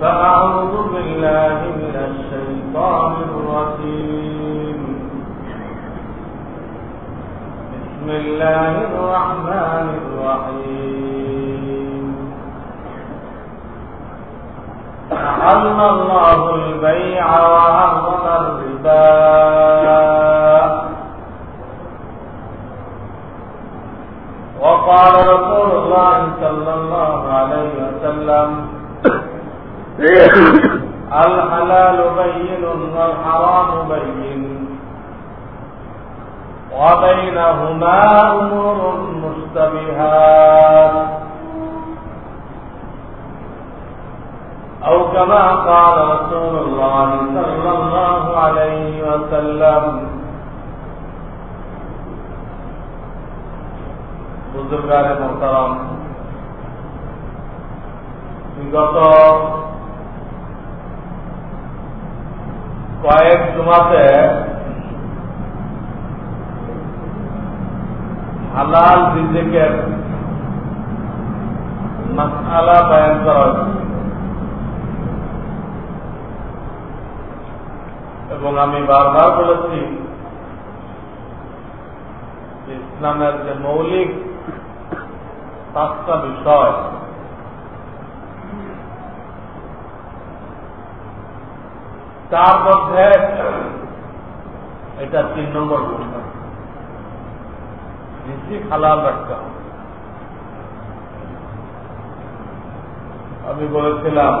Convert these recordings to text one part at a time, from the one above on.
فأعوذ بالله من الشيطان الرجيم. بسم الله الرحمن الرحيم. أحل الله البيع وحرم الربا. وقال رسول الله صلى الله عليه وسلم الحلال بين والحرام بين وبينهما أمور مشتبهات أو كما قال رسول الله صلى الله عليه وسلم بزرگان محترم গত কয়েক জুমাতে হালাল রিজিকের মাসালা বয়ান করা হয়েছে। এবং আমি বারবার বলেছি, ইসলামের যে মৌলিক পাঁচটা বিষয় তার মধ্যে এটা তিন নম্বর বিষয় রিজিক রাখতে হবে। আমি বলেছিলাম,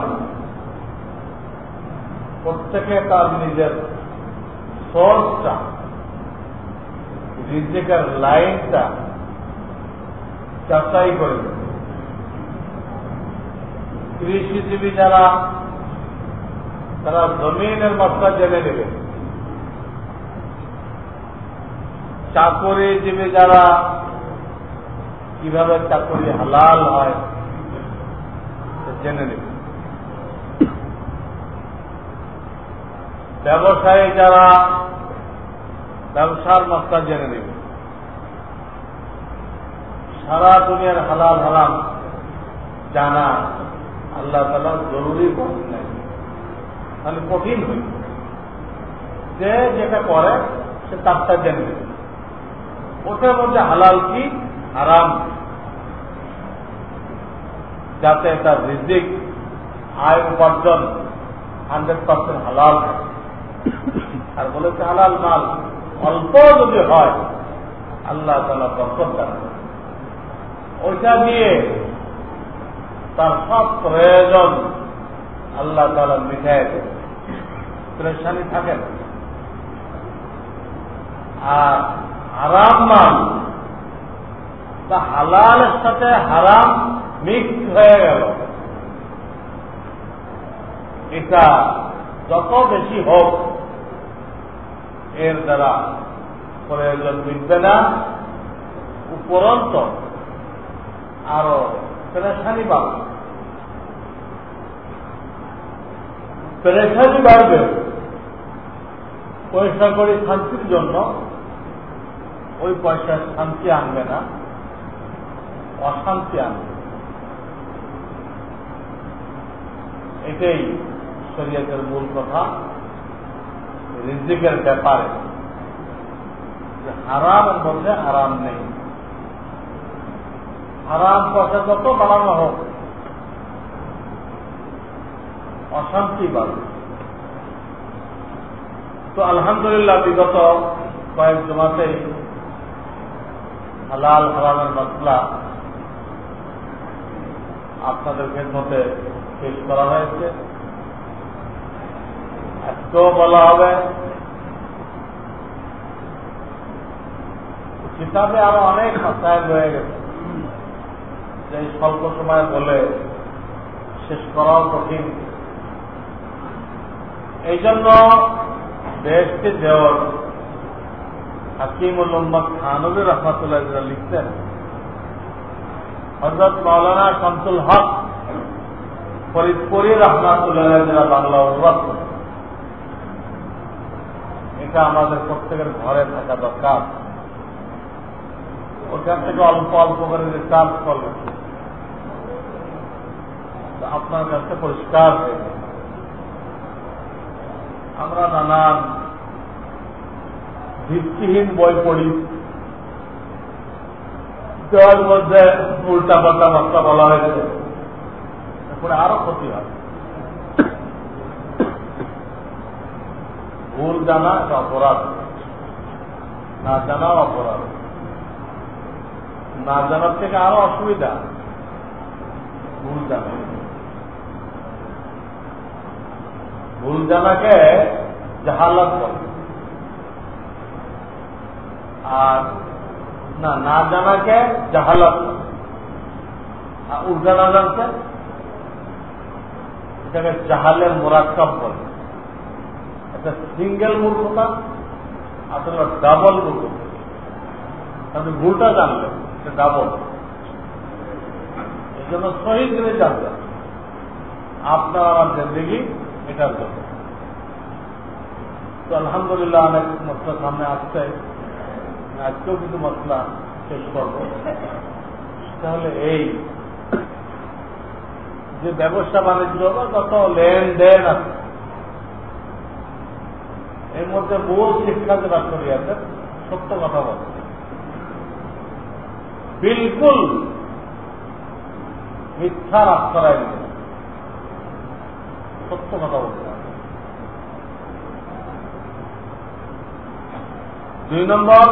প্রত্যেকে তার নিজের সোর্সটা রিজিকের লাইনটা যাচাই করে কৃষিজীবী যারা তারা জমিনের মাত্রা জেনে নেবে। চাকরিজীবী যারা কীভাবে চাকরি হালাল হয় জেনে নেবে। ব্যবসায়ী যারা ব্যবসার মাত্রা জেনে নেবে। সারা দুনিয়ার হালাল হালাম জানা আল্লাহ তালা জরুরি করেন নাই। তাহলে কঠিন হয়ে যে যেটা করে, সে তারটা জেনে ওটার মধ্যে হালাল কি? আরাম যাতে তার রিজিক, আয় উপার্জন হান্ড্রেড পার্সেন্ট হালাল আর বলেছে হালাল মাল অল্প যদি হয়, আল্লাহ তালা বরকত দান ওইটা দিয়ে তার সব প্রয়োজন আল্লাহ তালা মিঠাই দেবে পরেশানি থাকে না আর হারাম মাল, তা হালালের সাথে হারাম মিক্স হয়ে গেল। এটা যত বেশি হোক, এর দ্বারা প্রয়োজন মিটবে না, উপরন্ত আরও পেরেশানি পাবে পেরেশানি বাড়বে। পয়সা করি শান্তির জন্য, ওই পয়সা শান্তি আনবে না, অশান্তি আনবে। এটাই শরীয়তের মূল কথা, রিজিকের ব্যাপারে। যে হারামের মধ্যে হারাম নেই। হারাম পয়সা যত বাড়ানো হোক অশান্তি বাড়বে তো আলহামদুলিল্লাহ, বিগত কয়েক জমাতেই হালাল হারামের মশলা আপনাদের খেদমতে পেশ করা হয়েছে। আজকেও বলা হবে, কিতাবে আরও অনেক মাসায় রয়ে গেছে। যে স্বল্প সময় বলে শেষ করাও কঠিন। এই জন্য দেশকে দেওয়ার হাকিমুল উম্মদ খানবী রহমতুল্লাহ লিখতেন হজরত মৌলানা শামসুল হক ফরিদপুরি রহমাতুল্লাহ বাংলা অনুবাদ এটা আমাদের প্রত্যেকের ঘরে থাকা দরকার। ওখান থেকে অল্প অল্প করে রিচার্জ করবেন আপনার কাছে পরিষ্কার হয়ে আমরা নানান ভিত্তিহীন বই পড়ি। দেওয়ার মধ্যে উল্টা পাল্টা মাত্রা বলা হয়েছে। এরপরে আরও ক্ষতি হয়। ভুল জানা এটা অপরাধ। না জানা অপরাধ। না জানার থেকে আরও অসুবিধা। ভুল জানা। ভুল জানাকে জাহালাত বলে। আর না জানাকে জাহালাত আর উল্টা না জানতে? এটাকে জাহালের মোরাক্কাব বলে। একটা সিঙ্গেল মূর্খতা, আসলে ডাবল মূর্খতা। আপনি ভুলটা জানলেন, এটা ডাবল। এই জন্য সহি করে জানবেন আপনার আমার জিন্দগি এটার জন্য তো আলহামদুলিল্লাহ অনেক মশলা সামনে আসছে। আজকেও কিছু মশলা শেষ করব। তাহলে এই যে ব্যবসা বাণিজ্য বা যত লেনদেন আছে, এর মধ্যে বহু শিক্ষা যেটা আছে, সত্য কথা বলছে। বিলকুল মিথ্যার আশ্রয় নেই। সত্য কথা বলতে দুই নম্বর,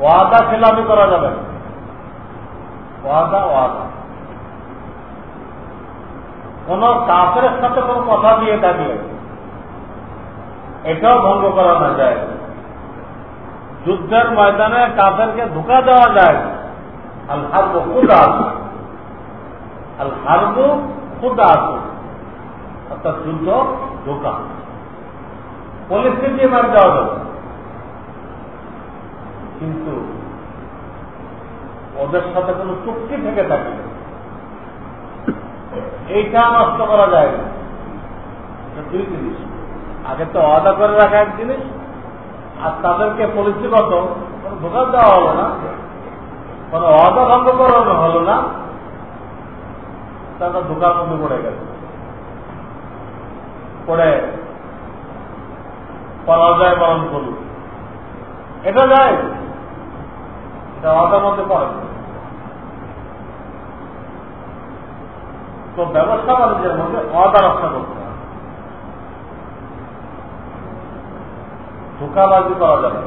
ওয়াদা খেলাপি করা যাবে ওয়াদা ওয়াদা। কোন কাফের সাথে কোন কথা দিয়ে থাকলে এটাও ভঙ্গ করা না যায়। যুদ্ধের ময়দানে কাফেরকে ধোকা দেওয়া যায়। আল হারবো আসু আল হারবো আসু অর্থাৎ যুদ্ধ ধোকা। পরিস্থিতি মার দেওয়া যাবে। কিন্তু ওদের সাথে কোন চুক্তি থেকে থাকে এইটা নষ্ট করা যায় না। দুই জিনিস। আগে তো অদা করে রাখা এক জিনিস, আর তাদেরকে পরিচয়গত কোনো ধোকা দেওয়া হলো না। কোনো অদা ভঙ্গ করানো হলো না। তারা ধোকার মধ্যে পড়ে গেল পড়ে পরাজয় বরণ করুন এটা যায়। এটা মধ্যে পড়ে তো ব্যবস্থা বাণিজ্যের মধ্যে অদা রক্ষা করতে হবে ধোকাবাজি করা যাবে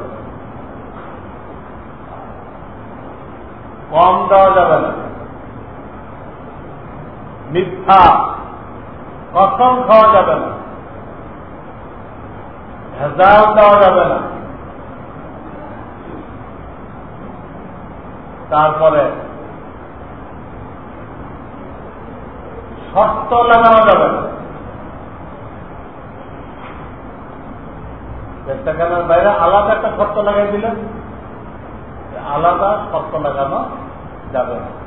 কম দেওয়া যাবে না। মিথ্যা কসম খাওয়া যাবে না। ভেজাল দেওয়া যাবে না। তারপরে শর্ত লাগানো যাবে না। পেশাখানার বাইরে আলাদা একটা শর্ত লাগাই দিলেন। আলাদা শর্ত লাগানো যাবে না।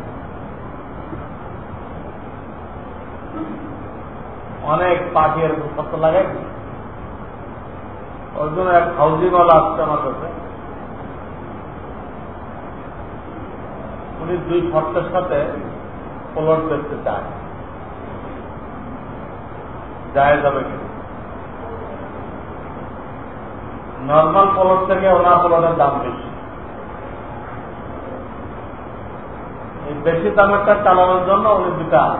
অনেক পার্টি এরকম শর্ত লাগাই ওই জন্য এক হাউজিংওয়ালা আসছে আমার কাছে। উনি দুই শর্তের সাথে প্লট দেখতে চায়। যায় যাবে কি? নর্মাল প্লট থেকে ওনার প্লটের দাম বেশি। এই বেশি দামেরটা চালানোর জন্য উনি দুটা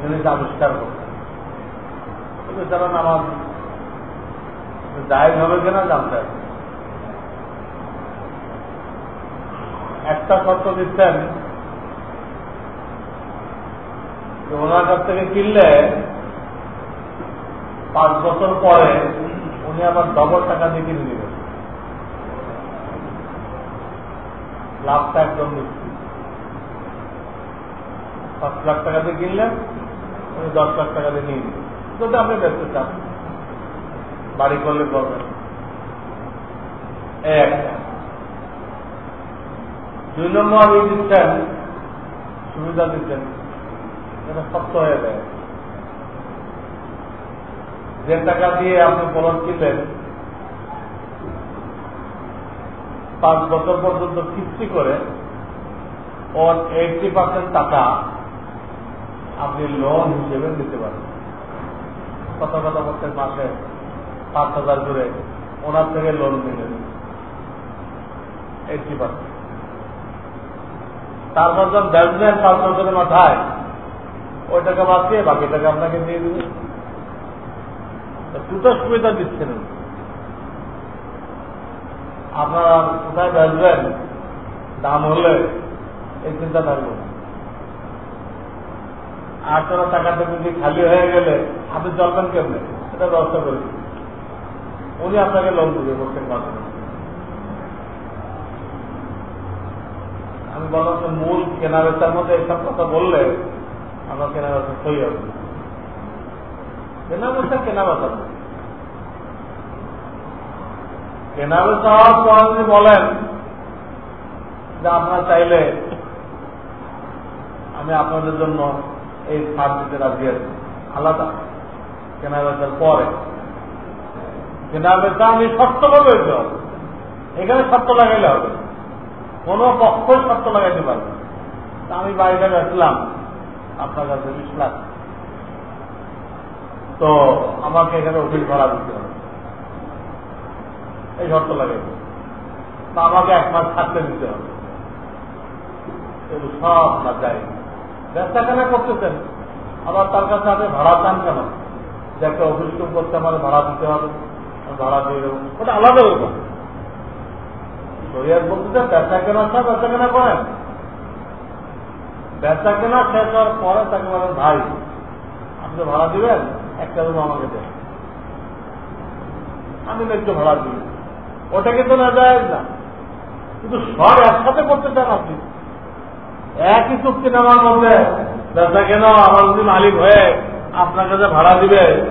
জিনিস আবিষ্কার করতেন বেচারা নামাজ জায়গ হবে কিনা জানতে একটা শর্ত দিচ্ছেন ওনার কাছ থেকে কিনলে পাঁচ বছর পরে উনি আবার ডবল টাকা দিয়ে কিনে নেবেন। লাভটা একদম নিশ্চিত। পাঁচ লাখ টাকা দিয়ে কিনলেন উনি দশ লাখ টাকা দিয়ে নিয়ে যদি আপনি বেঁচতে চান বাড়ি করলে করবেন একটা দুই নম্বর এই দিচ্ছেন, সুবিধা দিচ্ছেন। এটা শক্ত হয়ে যায়। যে টাকা দিয়ে আপনি পলট কিনলেন, পাঁচ বছর পর্যন্ত কিস্তি করে, ওর এইটি পার্সেন্ট টাকা আপনি লোন হিসেবে দিতে পারেন। কত কত প্রত্যেক মাসে পাঁচ হাজার করে ওনার থেকে লোন নিলেন এইটি পার্সেন্ট। তারপর যখন বেচবেন পাঁচ বছরের মাথায় ওই টাকা বাঁচিয়ে বাকি টাকা আপনাকে দিয়ে দিবে। দুটো সুবিধা দিচ্ছেন আপনারা কোথায় বেচবেন, দাম হলে এই চিন্তা থাকবে না আটশো টাকাটা যদি খালি হয়ে গেলে আপনি চলবেন কেমনে? সেটা ব্যবস্থা করে উনি আপনাকে লোন দেবে প্রত্যেক মাসে আমি বললাম যে মূল কেনা বেচার মধ্যে এইসব কথা বললে আমার কেনা বেচা সই হবে। কেনা বেচা কেনা বেচা কেনা বেচা হওয়ার যদি বলেন যে, আপনারা চাইলে আমি আপনাদের জন্য এই ছাড় দিতে রাজি আছি। আলাদা কেনা বেচার পরে কেনা বেচা আমি শর্তভাবে হইতে এখানে শর্ত লাগাইলে হবে। কোন পক্ষই শর্ত লাগাইতে পারবে আমি বাড়িটা বেচলাম আপনার কাছে বিশ লাখ। তো আমাকে এখানে অফিস ভাড়া দিতে হবে। এই শর্ত লাগাইতে তা আমাকে এক মাস থাকতে দিতে হবে। এগুলো সব না যায় ব্যবসা কেনা করতেছেন। আবার তার কাছে আপনি ভাড়া চান কেন? যে একটা অফিস করতে আমার ভাড়া দিতে হবে ভাড়া দিয়ে দেবো। ওটা আলাদা ব্যাপার। শরিয়ার বলতে বেচা কেনা সব বেচা কেনা করেন। বেচা কেনা শেষ হওয়ার পরে তাকে বলেন, ভাই, আপনি ভাড়া দিবেন, একটা রুম আমাকে দেন। আমি একটু ভাড়া দিই। ওটা কিন্তু না যায় না। কিন্তু সব একসাথে করতে চান আপনি। একই চুক্তি নেওয়ার মধ্যে বেচা কেন আমার যদি মালিক হয়ে আপনার কাছে ভাড়া দিবে?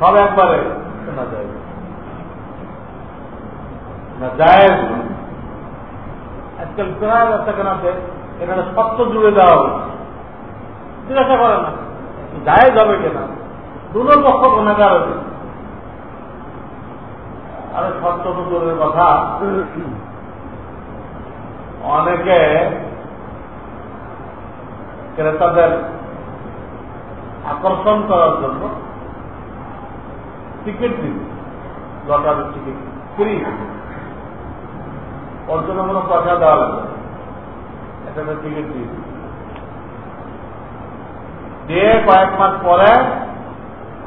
সব একবারে না যায়। না যায় আজকাল প্রায় ব্যবসা কেনাতে এখানে সত্য জুড়ে দেওয়া হবে জিজ্ঞাসা করে না যায় যাবে কেনা? দুটো পক্ষ গুণাগার আছে আরে সত্য কথা। অনেকে ক্রেতাদের আকর্ষণ করার জন্য টিকিট দিবে। লটারির টিকিট ফ্রি ওর জন্য কোনো পয়সা দেওয়া লাগবে এখানে টিকিট দিয়ে দিয়ে কয়েক মাস পরে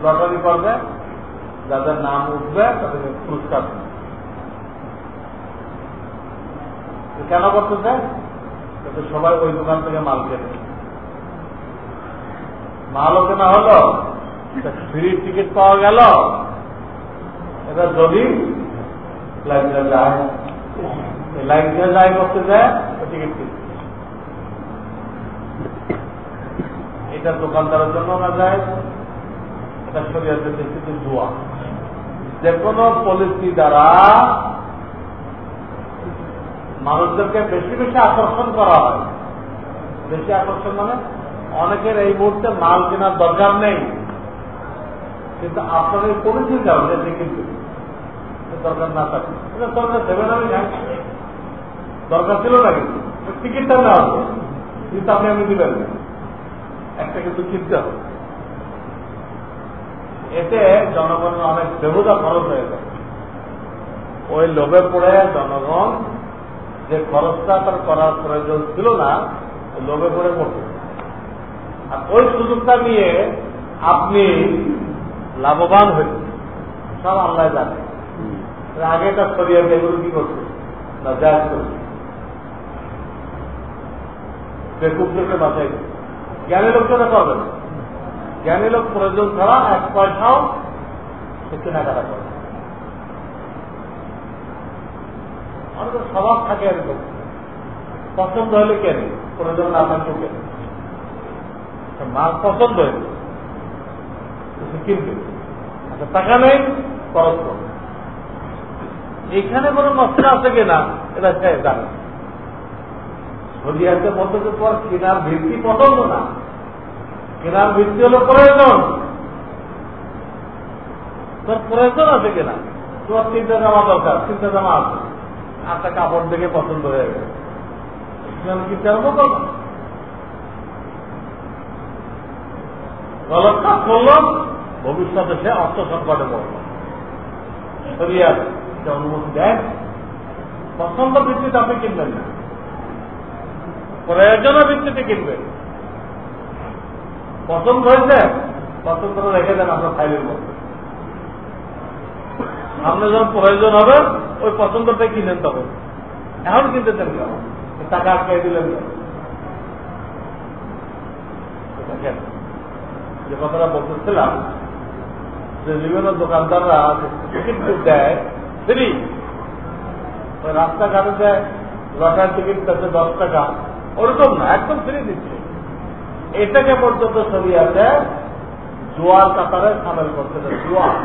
লটারি করবে যাদের নাম উঠবে তাদেরকে পুরস্কার কেন করতেছে সবাই ওই দোকান থেকে মাল কেনে কেনা হলো ফ্রি টিকিট পাওয়া গেল। এটা যদি যায় এটা দোকানদারের জন্য না যায়, এটা শরীয়তে কিন্তু জুয়া যে কোনো পলিসি দ্বারা মানুষদেরকে বেশি বেশি আকর্ষণ করা হয়। বেশি আকর্ষণ মানে অনেকের এই মুহূর্তে মাল কেনার দরকার নেই। কিন্তু আপনার এই কারণে সে কিন্তু দরকার না থাকে। দরকার আমি জানি। দরকার ছিল না কিন্তু। টিকিটটা না হবে। কিন্তু আপনি আমি দিবেন না। একটা কিন্তু কিনতে হবে। এতে জনগণের অনেক দেবতা খরচ হয়ে যায়। ওই লোভে পড়ে জনগণ যে খরচটা তার করার প্রয়োজন ছিল না লোভে পড়ে করতে আর ওই সুযোগটা নিয়ে আপনি লাভবান হয়েছে সব আল্লাহ জানে। আগে এটা সরিয়ে এগুলো কি করছে? না জায়গ করছে। বেকুবদেরকে বাঁচাই জ্ঞানী লোকজনে পাবে না। জ্ঞানী লোক প্রয়োজন ছাড়া এক পয়সাও সে কেনাকাটা করে আমাদের স্বভাব থাকে এরকম। পছন্দ হলে কেন, প্রয়োজন না থাকলেও কেন। মাছ পছন্দ হয়েছে কিনবে। আচ্ছা টাকা নেই, খরচ এখানে কোনো মশলা আছে কিনা, এটা সে জানে। শরিয়াতে বলতে পর কেনার ভিত্তি পছন্দ না। কেনার ভিত্তি হলো প্রয়োজন। তোর প্রয়োজন আছে কিনা? তোমার তিনটা জামা দরকার, তিনটা জামা আছে। একটা কাপড় দেখে পছন্দ হয়ে গেছে কিনতে আরম্ভ করব গলত কাজ ভবিষ্যতে সে অর্থ সংকটে অনুমতি দেয় পছন্দ ভিত্তিতে আপনি কিনবেন না। প্রয়োজনের ভিত্তিতে কিনবেন। পছন্দ হয়েছে, পছন্দ রেখে দেন আপনার ফাইলের মধ্যে। সামনে যখন প্রয়োজন হবে, ওই পছন্দটাই কিনেন তখন এখন কিনতে চান কেন? টাকা আটকে দিলেন যে কথাটা বলতেছিলাম, যে বিভিন্ন দোকানদাররা টিকিট দেয় ফ্রি। রাস্তাঘাটে দেয় লটার টিকিট কাছে দশ টাকা, ওরকম না, একদম ফ্রি দিচ্ছে। এটাকে পর্যন্ত আছে জোয়ার কাতারে সামিল করতে জোয়ার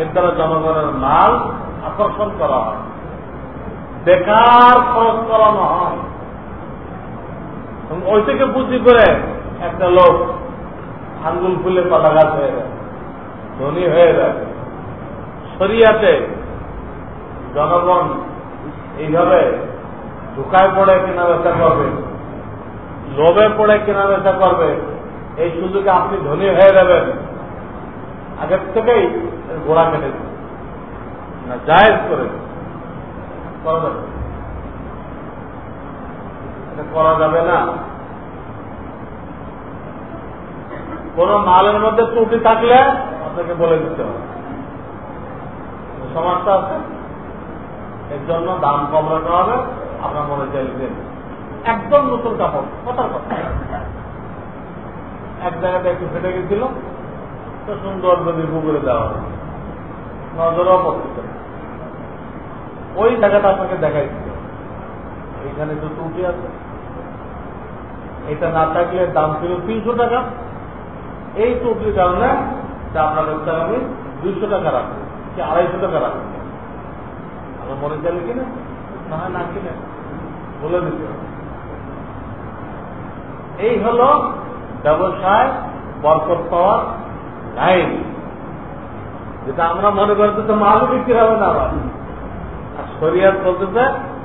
এর দ্বারা জনগণের মাল আকর্ষণ করা হয়। বেকার খরচ করানো হয়। ওই থেকে বুদ্ধি করে একটা লোক আঙ্গুল ফুলে পাতা গাছ হয়ে যায় ধনী হয়ে যায় সরিয়াতে জনগণ এইভাবে ঢুকায় পড়ে কেনা বেচা করবে, লোভে পড়ে কেনা বেচা করবে। এই সুযোগে আপনি ধনী হয়ে যাবেন। আগের থেকেই ঘোড়া কেটে না, জায়েজ করে যাবে এটা করা যাবে না। কোন মালের মধ্যে ত্রুটি থাকলে আপনাকে বলে দিতে হবে। সমস্যা আছে। এর জন্য দাম কম রাখা হবে, আপনার মনে চাইছেন একদম নতুন কাপড়, কথার কথা। এক জায়গাতে একটু ফেটে গেছিল, তো সুন্দর যদি গুগলে দেওয়া হবে নজরও পড়তে ওই জায়গাটা আপনাকে দেখাই দিতে এইখানে তো ত্রুটি আছে। এটা না থাকলে দাম ছিল তিনশো টাকা। এই ত্রুটির কারণে আপনার কাছে আমি দুইশো টাকা রাখব কি আড়াইশো টাকা রাখব আমার মনে চাইলে কিনে, না না কিনে, বলে দিতে এই হল ব্যবসায় বরকত পাওয়ার লাইন, যেটা আমরা মনে করতে তো মালও বিক্রি হবে না আবার। আর শরিয়ার বলতেছে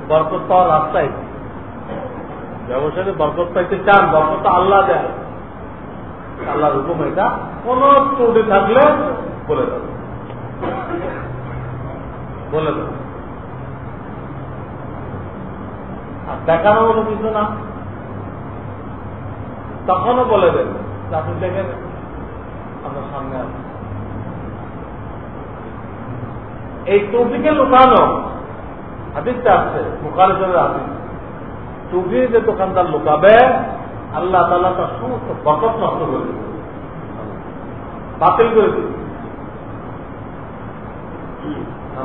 বরকত পাওয়ার রাস্তায়। ব্যবসায়ী বরকত পাইতে চান, বরকত আল্লাহ দেয় আল্লাহর হুকুম এটা কোন ত্রুটি থাকলে বলে দেবে বলে দেবে আর দেখানো মতো কিছু না। তখনও বলে দেন আপনি দেখেন আপনার সামনে আছে। এই টুপিকে লুকানো হাদিসটা আসছে বুখারি জনের হাদিস। টুপি যে দোকানদার লুকাবে আল্লাহ তালা তার সমস্ত বকত নষ্ট করে দেবে বাতিল করে দেবে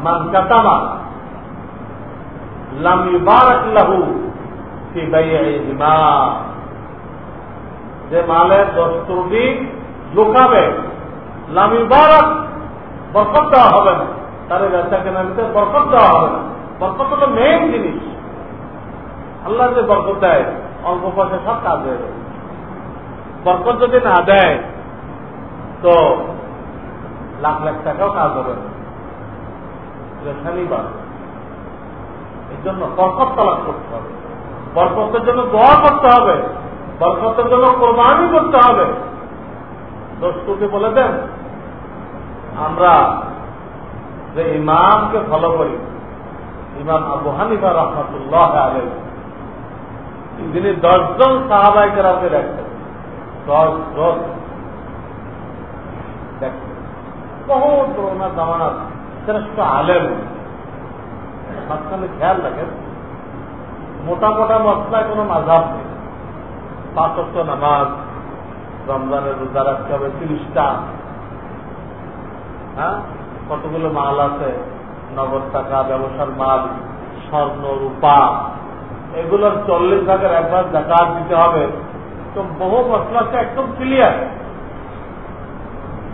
মান কাতামা লাম ইবারাক লাহু ফি বাইইহিমা যে মালের ত্রুটি লুকাবে, লাম ইবারাক বরকত দেওয়া হবে না। তাদের ব্যবসা কেনার বরকত দেওয়া হবে না। বরকত হলো মেন জিনিস। আল্লাহ যে বরকত দেয় অল্প পয়সা সব কাজ হয়ে যাবে। বরকত যদি না দেয়, তো লাখ লাখ টাকাও কাজ হবে না। এই জন্য বরকত তালাশ করতে হবে। বরকতের জন্য দোয়া করতে হবে। বরকতের জন্য কোরবানি করতে হবে। দোস্তুকে বলে দেন, আমরা যে ইমামকে ফলো করি, ইমাম আবু হানিফা রহমতুল্লাহ আলাই তিনি দশজন সাহাবাই কেরামকে দেখতেন দেখতেন বহুত পুরোনা জামানাত শ্রেষ্ঠ আলেম। মাঝখানে খেয়াল রাখেন, মোটা মোটা মশলায় কোনো মাঝাব নেই। পাঁচত্ব নামাজ, রমজানের রোজা রাখতে হবে, তিরিশটা। হ্যাঁ? কতগুলো মাল আছে? নগদ টাকা, ব্যবসার মাল, স্বর্ণ, রূপা। এগুলোর চল্লিশ ভাগের একবার জাকাত দিতে হবে। তো বহু মশলাটা একদম ক্লিয়ার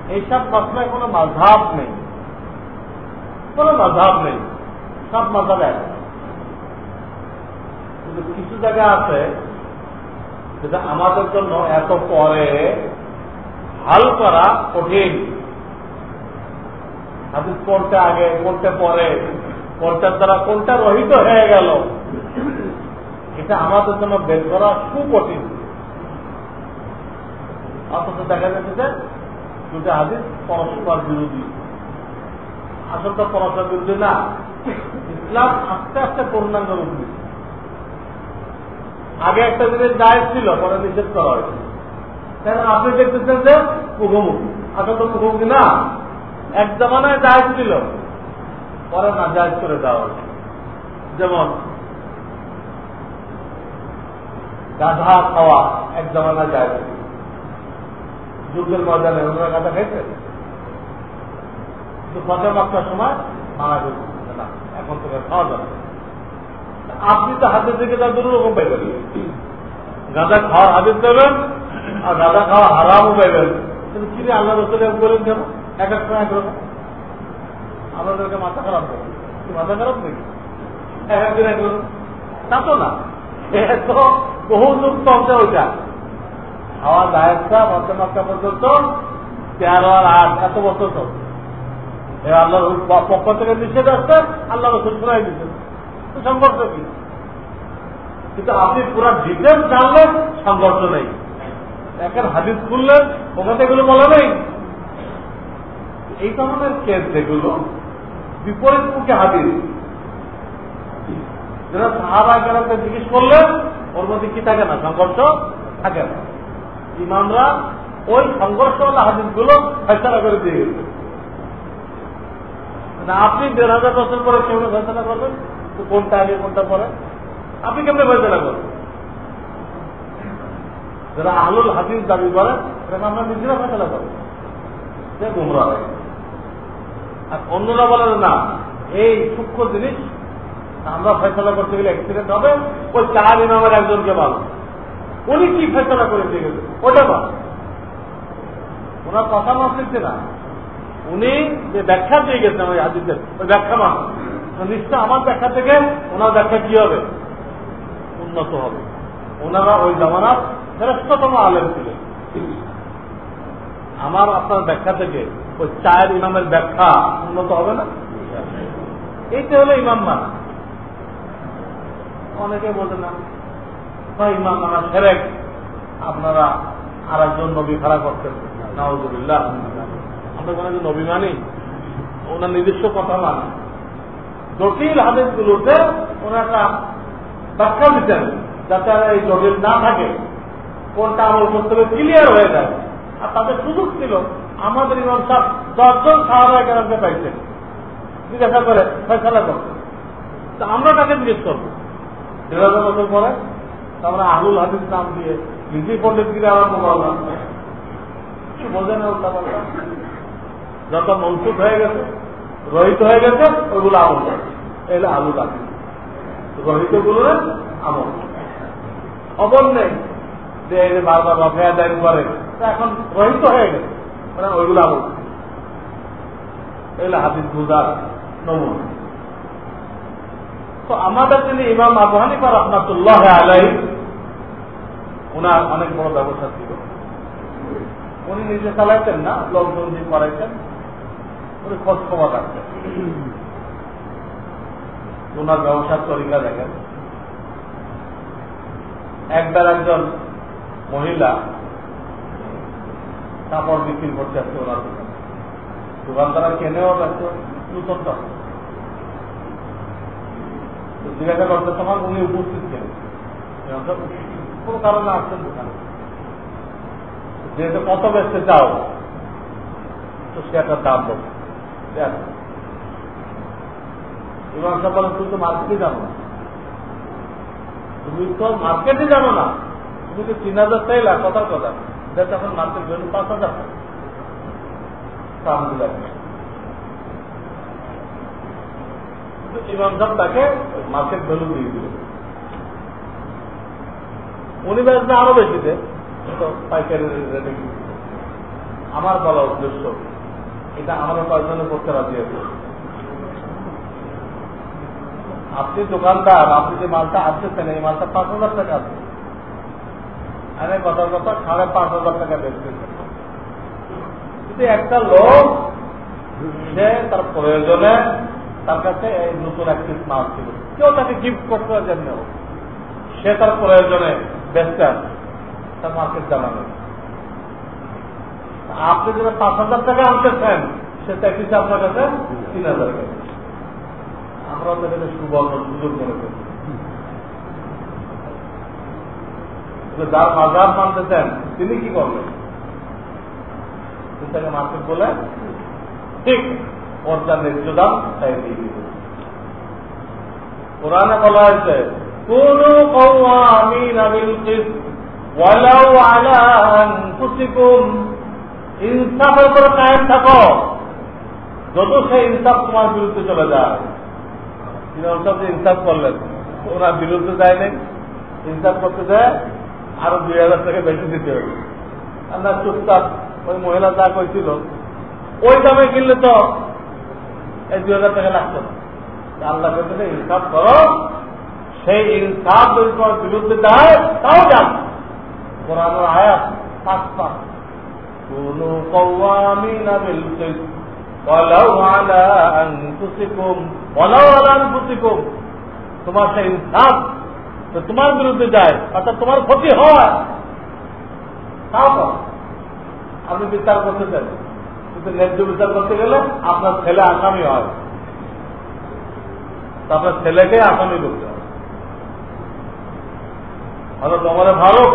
এইসব মশলায় কোনো মাঝাব নেই। কোনো মাধাব নেই। সব মাঝাব এক। কিন্তু কিছু জায়গা আছে যেটা আমাদের জন্য এত পরে হাল করা কঠিন। হাদিস কোনটা আগে কোনটা পরে। কোনটার দ্বারা কোনটা রহিত হয়ে গেল? এটা আমাদের জন্য বের করা সুকঠিন। অথচ দেখা যাচ্ছে যে দুটা হাদিস পরস্পর বিরোধী। আসল তো পরস্পর বিরোধী না, ইসলাম আস্তে আস্তে পূর্ণাঙ্গ রূপ দিচ্ছে আগে একটা জিনিস দায় ছিল, পরে নিষেধ করা হয়েছে। কারণ আপনি দেখতেছেন যে মুখোমুখি। আসল তো মুখোমুখি না, এক জমানায় দায় ছিল, পরে না জায়জ করে দেওয়া হয়েছে। যেমন গাধা খাওয়া এক জমানায় যায়। যুদ্ধের ময়দানে ওনারা গাধা খাইছে কিন্তু পঞ্চাশ মাত্রার সময় মারা গেছে না। এখন তোকে খাওয়া যাবে আপনি তো হাতের দিকে তার দুটো রকম পাইবেন। গাঁদা খাওয়ার হাতের দেবেন আর গাঁদা খাওয়া হারামও পাইবেন। কিন্তু কিনে আল্লাহ রসুল বলেন কেন? এক এক সময় একরকম। আমাদেরকে মাথা খারাপ দেবে মাথা খারাপ নাকি? এক একদিন একরকম। তা তো না। তো বহু যুগ চলছে ওইটা। খাওয়া দায়িত্ব মধ্যে মাত্রা পর্যন্ত তেরো আর আট এত বছর চলছে আল্লাহ পক্ষ থেকে নিষেধ আসছে আল্লাহ রসুল শোনাই দিচ্ছেন সংঘর্ষ কি? কিন্তু আপনি পুরো ডিটেলস জানলেন, সংঘর্ষ নেই। এখন হাদিস খুললেন ওখানে এগুলো বলা নেই। এই ধরনের কেস যেগুলো, বিপরীত মুখে হাদিস। যারা সাহাবা কেরামকে জিজ্ঞেস করলেন ওর মধ্যে কি থাকে না? সংঘর্ষ থাকে না। ইমামরা ওই সংঘর্ষওয়ালা হাদিসগুলো ফেসলা করে দিয়ে গেছে। না আপনি দেড় হাজার বছর পরে কেমন ফেসলা করবেন? তো কোনটা আগে, কোনটা পরে? আপনি কেমনে ফেসলা করবেন? যারা আলুল হাদিস দাবি করে সেটা আমরা নিজেরা ফেসলা করব? সে গুমরা হয় আর অন্যরা বলে না, এই সূক্ষ্ম জিনিস আমরা ফেসলা করতে গেলে অ্যাক্সিডেন্ট হবে, ওই চার ইমামের একজনকে ভালো উনি কি ফেসলা করে দিয়ে গেছে ওটা ভালো ওনার কথা লিখছে না। উনি যে ব্যাখ্যা দিয়ে গেছেন ওই হাদিসের, ওই ব্যাখ্যা মাফ। নিশ্চয় আমার ব্যাখ্যা থেকে ওনার ব্যাখ্যা কি হবে? উন্নত হবে। ওনারা ওই জামানার শ্রেষ্ঠতম আলেম ছিলেন। আমার আপনার ব্যাখ্যা থেকে ওই চায়ের ইমামের ব্যাখ্যা উন্নত হবে না? এইটা হলো ইমাম মানা অনেকে বলে না ইমাম মানা সেরেক, আপনারা আর একজন নবী খাড়া করতেন নাওজুবিল্লাহ আমরা কোনো নবী মানি? ওনার নিজস্ব কথা মানি। জটিল হাদিসগুলোতে ওনারা ব্যাখ্যা দিতেন, যাতে এই জটিল না থাকে। কোনটা আমল করতে হবে ক্লিয়ার হয়ে যায়। আর তাদের সুযোগ ছিল, আমাদের ইমাম সাহেব দশজন সাহাবায় কেরামকে পাইছেন জিজ্ঞাসা করে ফেসলা করতেন তা আমরা তাকে জিজ্ঞেস করব? দেড় হাজার বছর পরে আমরা আহুল হাদিস নাম দিয়ে নিজেই পণ্ডিত গিরে আরম্ভ করলাম কি বোঝে না উল্টা যত মনসুখ হয়ে গেছে, রহিত হয়ে গেছে, ওইগুলো আমল এগুলো আলু হাদিস। রহিতগুলো আমল। খবর নেই যে এই বারবার রফে আদায় করে এখন রহিত হয়ে গেছে। মানে ওইগুলো আমল। এগুলো হাদিস বুঝার নমুনা। তো আমাদের যিনি ইমাম আবু হানিফা রহমাতুল্লাহ আলাই ওনার অনেক বড় ব্যবসা ছিল। উনি নিজে চালাইতেন না লোকজন দিয়ে করাইতেন। উনি খোঁজ খবর রাখতেন। ওনার ব্যবসার তরিকা দেখেন। একবার একজন মহিলা কাপড় বিক্রি করতে আসছে ওনার দোকান। দোকানদারা কেনেও ব্যস্ত নূতনটা জিজ্ঞাসা করতে তখন উনি উপস্থিত ছিলেন। কোন কারণে আসছেন দোকানে যেহেতু কত বেচতে চাও, তো সে একটা দাম দেবো ইমাম সাহেব বলেন তুই তো মার্কেটে জানো না। তুমি তো মার্কেটে জানো না। তুমি তো তিন হাজার চাইলা, কথার কথা। এটা তখন মার্কেট ভ্যালু পাঁচ হাজার। দাম ইমাম সাহেব তাকে মার্কেট ভ্যালু দিয়ে দিল। উনি বেচবে আরও রেটে আমার বলা উদ্দেশ্য, এটা আমরা কয়েকজনে করতে রাজি আছে। আপনি দোকানদার, আপনি যে মালটা আসতেছেন এই মালটা পাঁচ হাজার টাকা আছে। আরে কথার কথা, সাড়ে পাঁচ হাজার টাকা বেচতেছেন। কিন্তু একটা লোক, সে তার প্রয়োজনে তার কাছে এই নতুন একটি মাল ছিল। কেউ তাকে গিফট করতে জন্য সে তার প্রয়োজনে বেচতে আসে তার মার্কেট জানা নেই আপনি যেটা পাঁচ হাজার টাকা আনতেছেন, সেটা কিছু আপনার কাছে? তিন হাজার টাকা। আমরা কাছে সুবর্ণ সুযোগ মনে করি। যার মাজার মানতেছেন, তিনি কি করবেন তাকে মার্কেট বলে ঠিক ওর তাই দিয়ে কোরআনে বলা হয়েছে কোন আনফুসিকুম। ইনসাফের কায়েম থাকো। যত সে ইনসাফ তোমার বিরুদ্ধে চলে যায়। ইনসাফ করলেন। বিরুদ্ধে ইনসাফ করতে যায়, আরও দুই হাজার টাকা বেশি দিতে হবে। আল্লাহ চুপচাপ, ওই মহিলা যা কইছিল, ওই দামে কিনলে তো এই দুই হাজার টাকা লাগতো না আল্লাহ কাছে ইনসাফ করো। সেই ইনসাফ যদি তোমার বিরুদ্ধে যায় তাও যান কোরআন আয়াত পাঁচ পাঁচ। কোন কওয়ামিনা বিল কিসত, ওয়ালাউ আলা আনফুসিকুম, ওয়ালাউ আলা আনফুসিকুম। তোমার সেই ইনসাফ তোমার বিরুদ্ধে যায়, অর্থাৎ তোমার ক্ষতি হয়, তাও আপনি বিচার করতে চান কিন্তু ন্যায্য বিচার করতে গেলে আপনার ছেলে আসামি হয়। আপনার ছেলেকে আসামি করতে হবে তোমার ভারত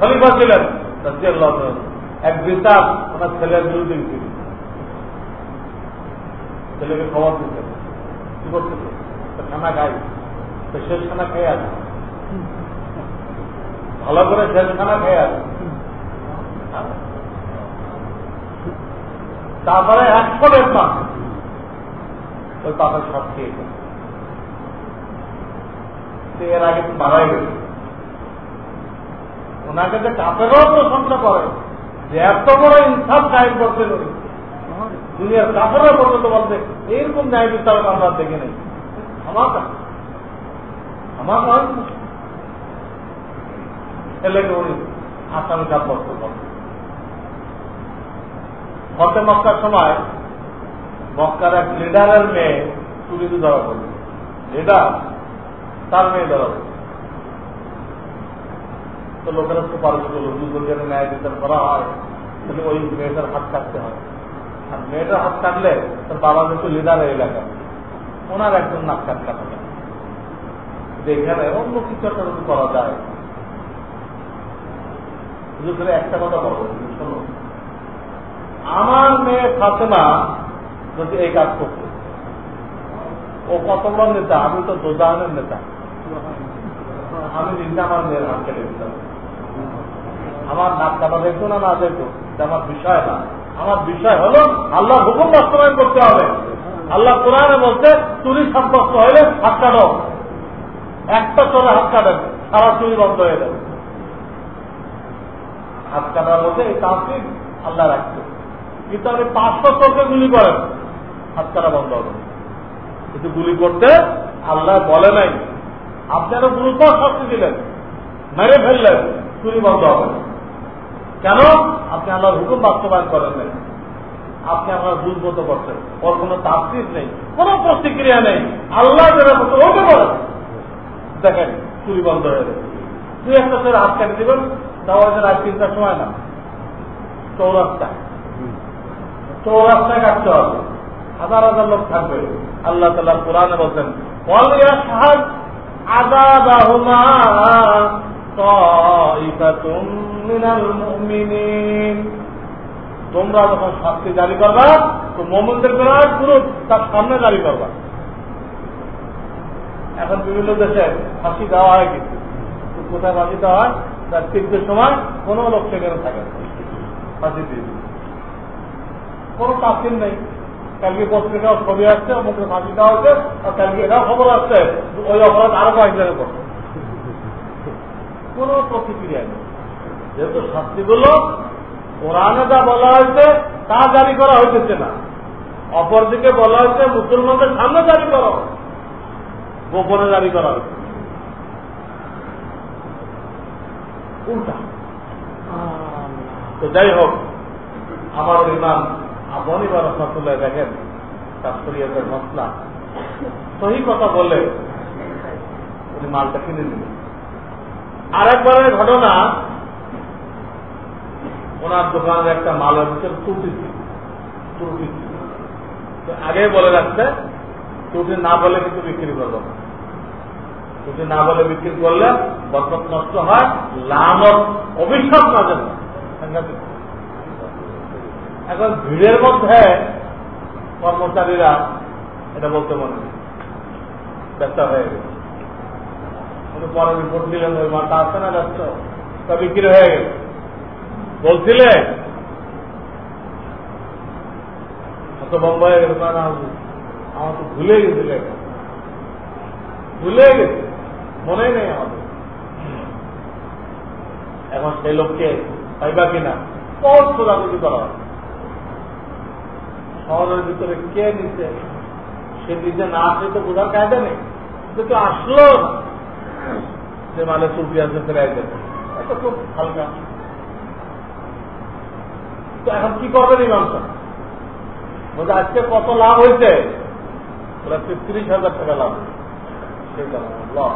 খলিফা ছিলেন এক বিচার ওনার ছেলের বিরুদ্ধে ছিল ছেলেকে খবর দিতে কি করতেছে খানা খাই তো শেষ খানা খেয়ে আছে ভালো করে শেষ খানা খেয়ে আছে তারপরে একশো দেড় মাস ওই পাপের সব খেয়ে এর আগে তো মারাই গেছে ওনাকে যে কাপেরও প্রশংসা করে, যে এত বড় ইনসাফ কায়েম করতে পারি দুনিয়ার কাপড়ের পর্যন্ত বলতে এইরকম ন্যায় বিচারক আমরা দেখে নেই। আমার আমার নয় ছেলেকে উনি আসামি সাব্যস্ত করেন হতে মক্কার সময় মক্কার এক লিডারের মেয়ে চুরিতে ধরা পড়ল। লিডার তার মেয়ে ধরা পড়ল। তো লোকেরা সুপারিশ করল দুজন যেন ন্যায় বিচার করা হয়, তাহলে ওই মেয়েটার হাত কাটতে হয়। আর মেয়েটার হাত কাটলে তার বাবা কিন্তু লিডার এলাকা, ওনার একজন নাক কাট কাটা যায় অন্য কিছু একটা যদি করা যায় শুধু একটা কথা বলো, শোনো। আমার মেয়ে ফাতেমা যদি এই কাজ করত। ও কত বড় নেতা? আমি তো দোজাহানের নেতা। আমি দিনটা আমার মেয়ের হাত কেটে দিতাম। আমার নাক কাটা দেখতো না না দেখতো? আমার বিষয় না। আমার বিষয় হলো, আল্লাহ হুকুম বাস্তবায়ন করতে হবে। আল্লাহ কোরআনে বলতে চুরি সাব্যস্ত হলে হাত কাটো। একটা চলে হাত কাটেন, সারা চুরি বন্ধ হয়ে যাবে। হাত কাটার মধ্যে এই তাফিক আল্লাহ রাখছে। কিন্তু আপনি পাঁচশো চোখে গুলি করেন, হাত কাটা বন্ধ হবে। কিন্তু গুলি করতে আল্লাহ বলে নাই। আপনি আরও গুরুতর শাস্তি দিলেন, মেরে ফেললেন চুরি বন্ধ হবে। কেন? আপনি আল্লাহর হুকুম বাস্তবায়ন করেন নাই। আপনি আপনার ভুল মতো করছেন। ওর কোনো তাফসির নেই, কোনো প্রতিক্রিয়া নেই। আল্লাহ যেটা করছে ওইটা বলেন দেখেন চুরি বন্ধ হয়ে গেছে। দুই একটা হাত কেটে দেবেন দেওয়া রাত তিনটার সময় না। চৌরাস্তায়। চৌরাস্তায় কাটতে হবে। হাজার হাজার লোক থাকবে। আল্লাহ তালা কোরআনে বলছেন তোমরা যখন শাস্তি জারি করবা, তো মোমনদের বেলায় পুরো তার সামনে জারি করবা। এখন বিভিন্ন দেশে ফাঁসি দেওয়া হয় কিন্তু। কোথায় ফাঁসি দেওয়া হয়? তার সময় কোনো লোক সেখানে থাকে। ফাঁসি দিয়ে। কোনো তাফিল নেই। কালকে পত্রিকাও ছবি আসছে অমুকের ফাঁসি দেওয়া হচ্ছে আর কালকে এটাও খবর আসছে ওই অপরাধ আরও কয়েকজনের করছে কোনো প্রতিক্রিয়া নেই। যেহেতু শাস্তিগুলো কোরআনে যা বলা হয়েছে তা জারি করা হইতেছে না। অপরদিকে বলা হয়েছে মুসলমানদের সামনে জারি করা গোপনে জারি করা হয়েছে। উল্টা। তো যাই হোক আমার ইমাম আপনি বা রহমতুল্লাহ দেখেন, শাস্ত্রীয়দের মশলা। সহি কথা বলে উনি মালটা কিনে দিলেন আরেকবারের ঘটনা, ওনার দোকানের একটা মালের ভিতরে ত্রুটি। ত্রুটি। তো আগে বলে রাখছে, ত্রুটি না বলে কিন্তু বিক্রি করব না। ত্রুটি না বলে বিক্রি করলে বরকত নষ্ট হয় লামত অভিশাপ না। যেন। এখন ভিড়ের মধ্যে কর্মচারীরা এটা বলতে মনে নেই। ব্যস্ত হয়ে গেছে। পরে রিপোর্ট দিলেন, ওই মাথা আছে না ব্যস্ত? তা বিক্রি হয়ে গেছে। বলছিলে? অত বম্বাই গেল আমার তো ভুলে গেছিল ভুলে গেছে। মনে নেই আমাদের এখন সেই লোককে পাইবা কিনা? কত খোঁজাখুঁজি করা হয় শহরের ভিতরে কে নিচ্ছে সে নিজে না আসলে তো বোঝার কায়দা নেই। কিন্তু কেউ আসলো যে মানে চুপি আছে ফেরাই দেবে এটা খুব হালকা। তো এখন কি করবেন ইমাম সাহেব বলছে, আজকে কত লাভ হয়েছে? ওরা তেত্রিশ হাজার টাকা লাভ সেটা লাভ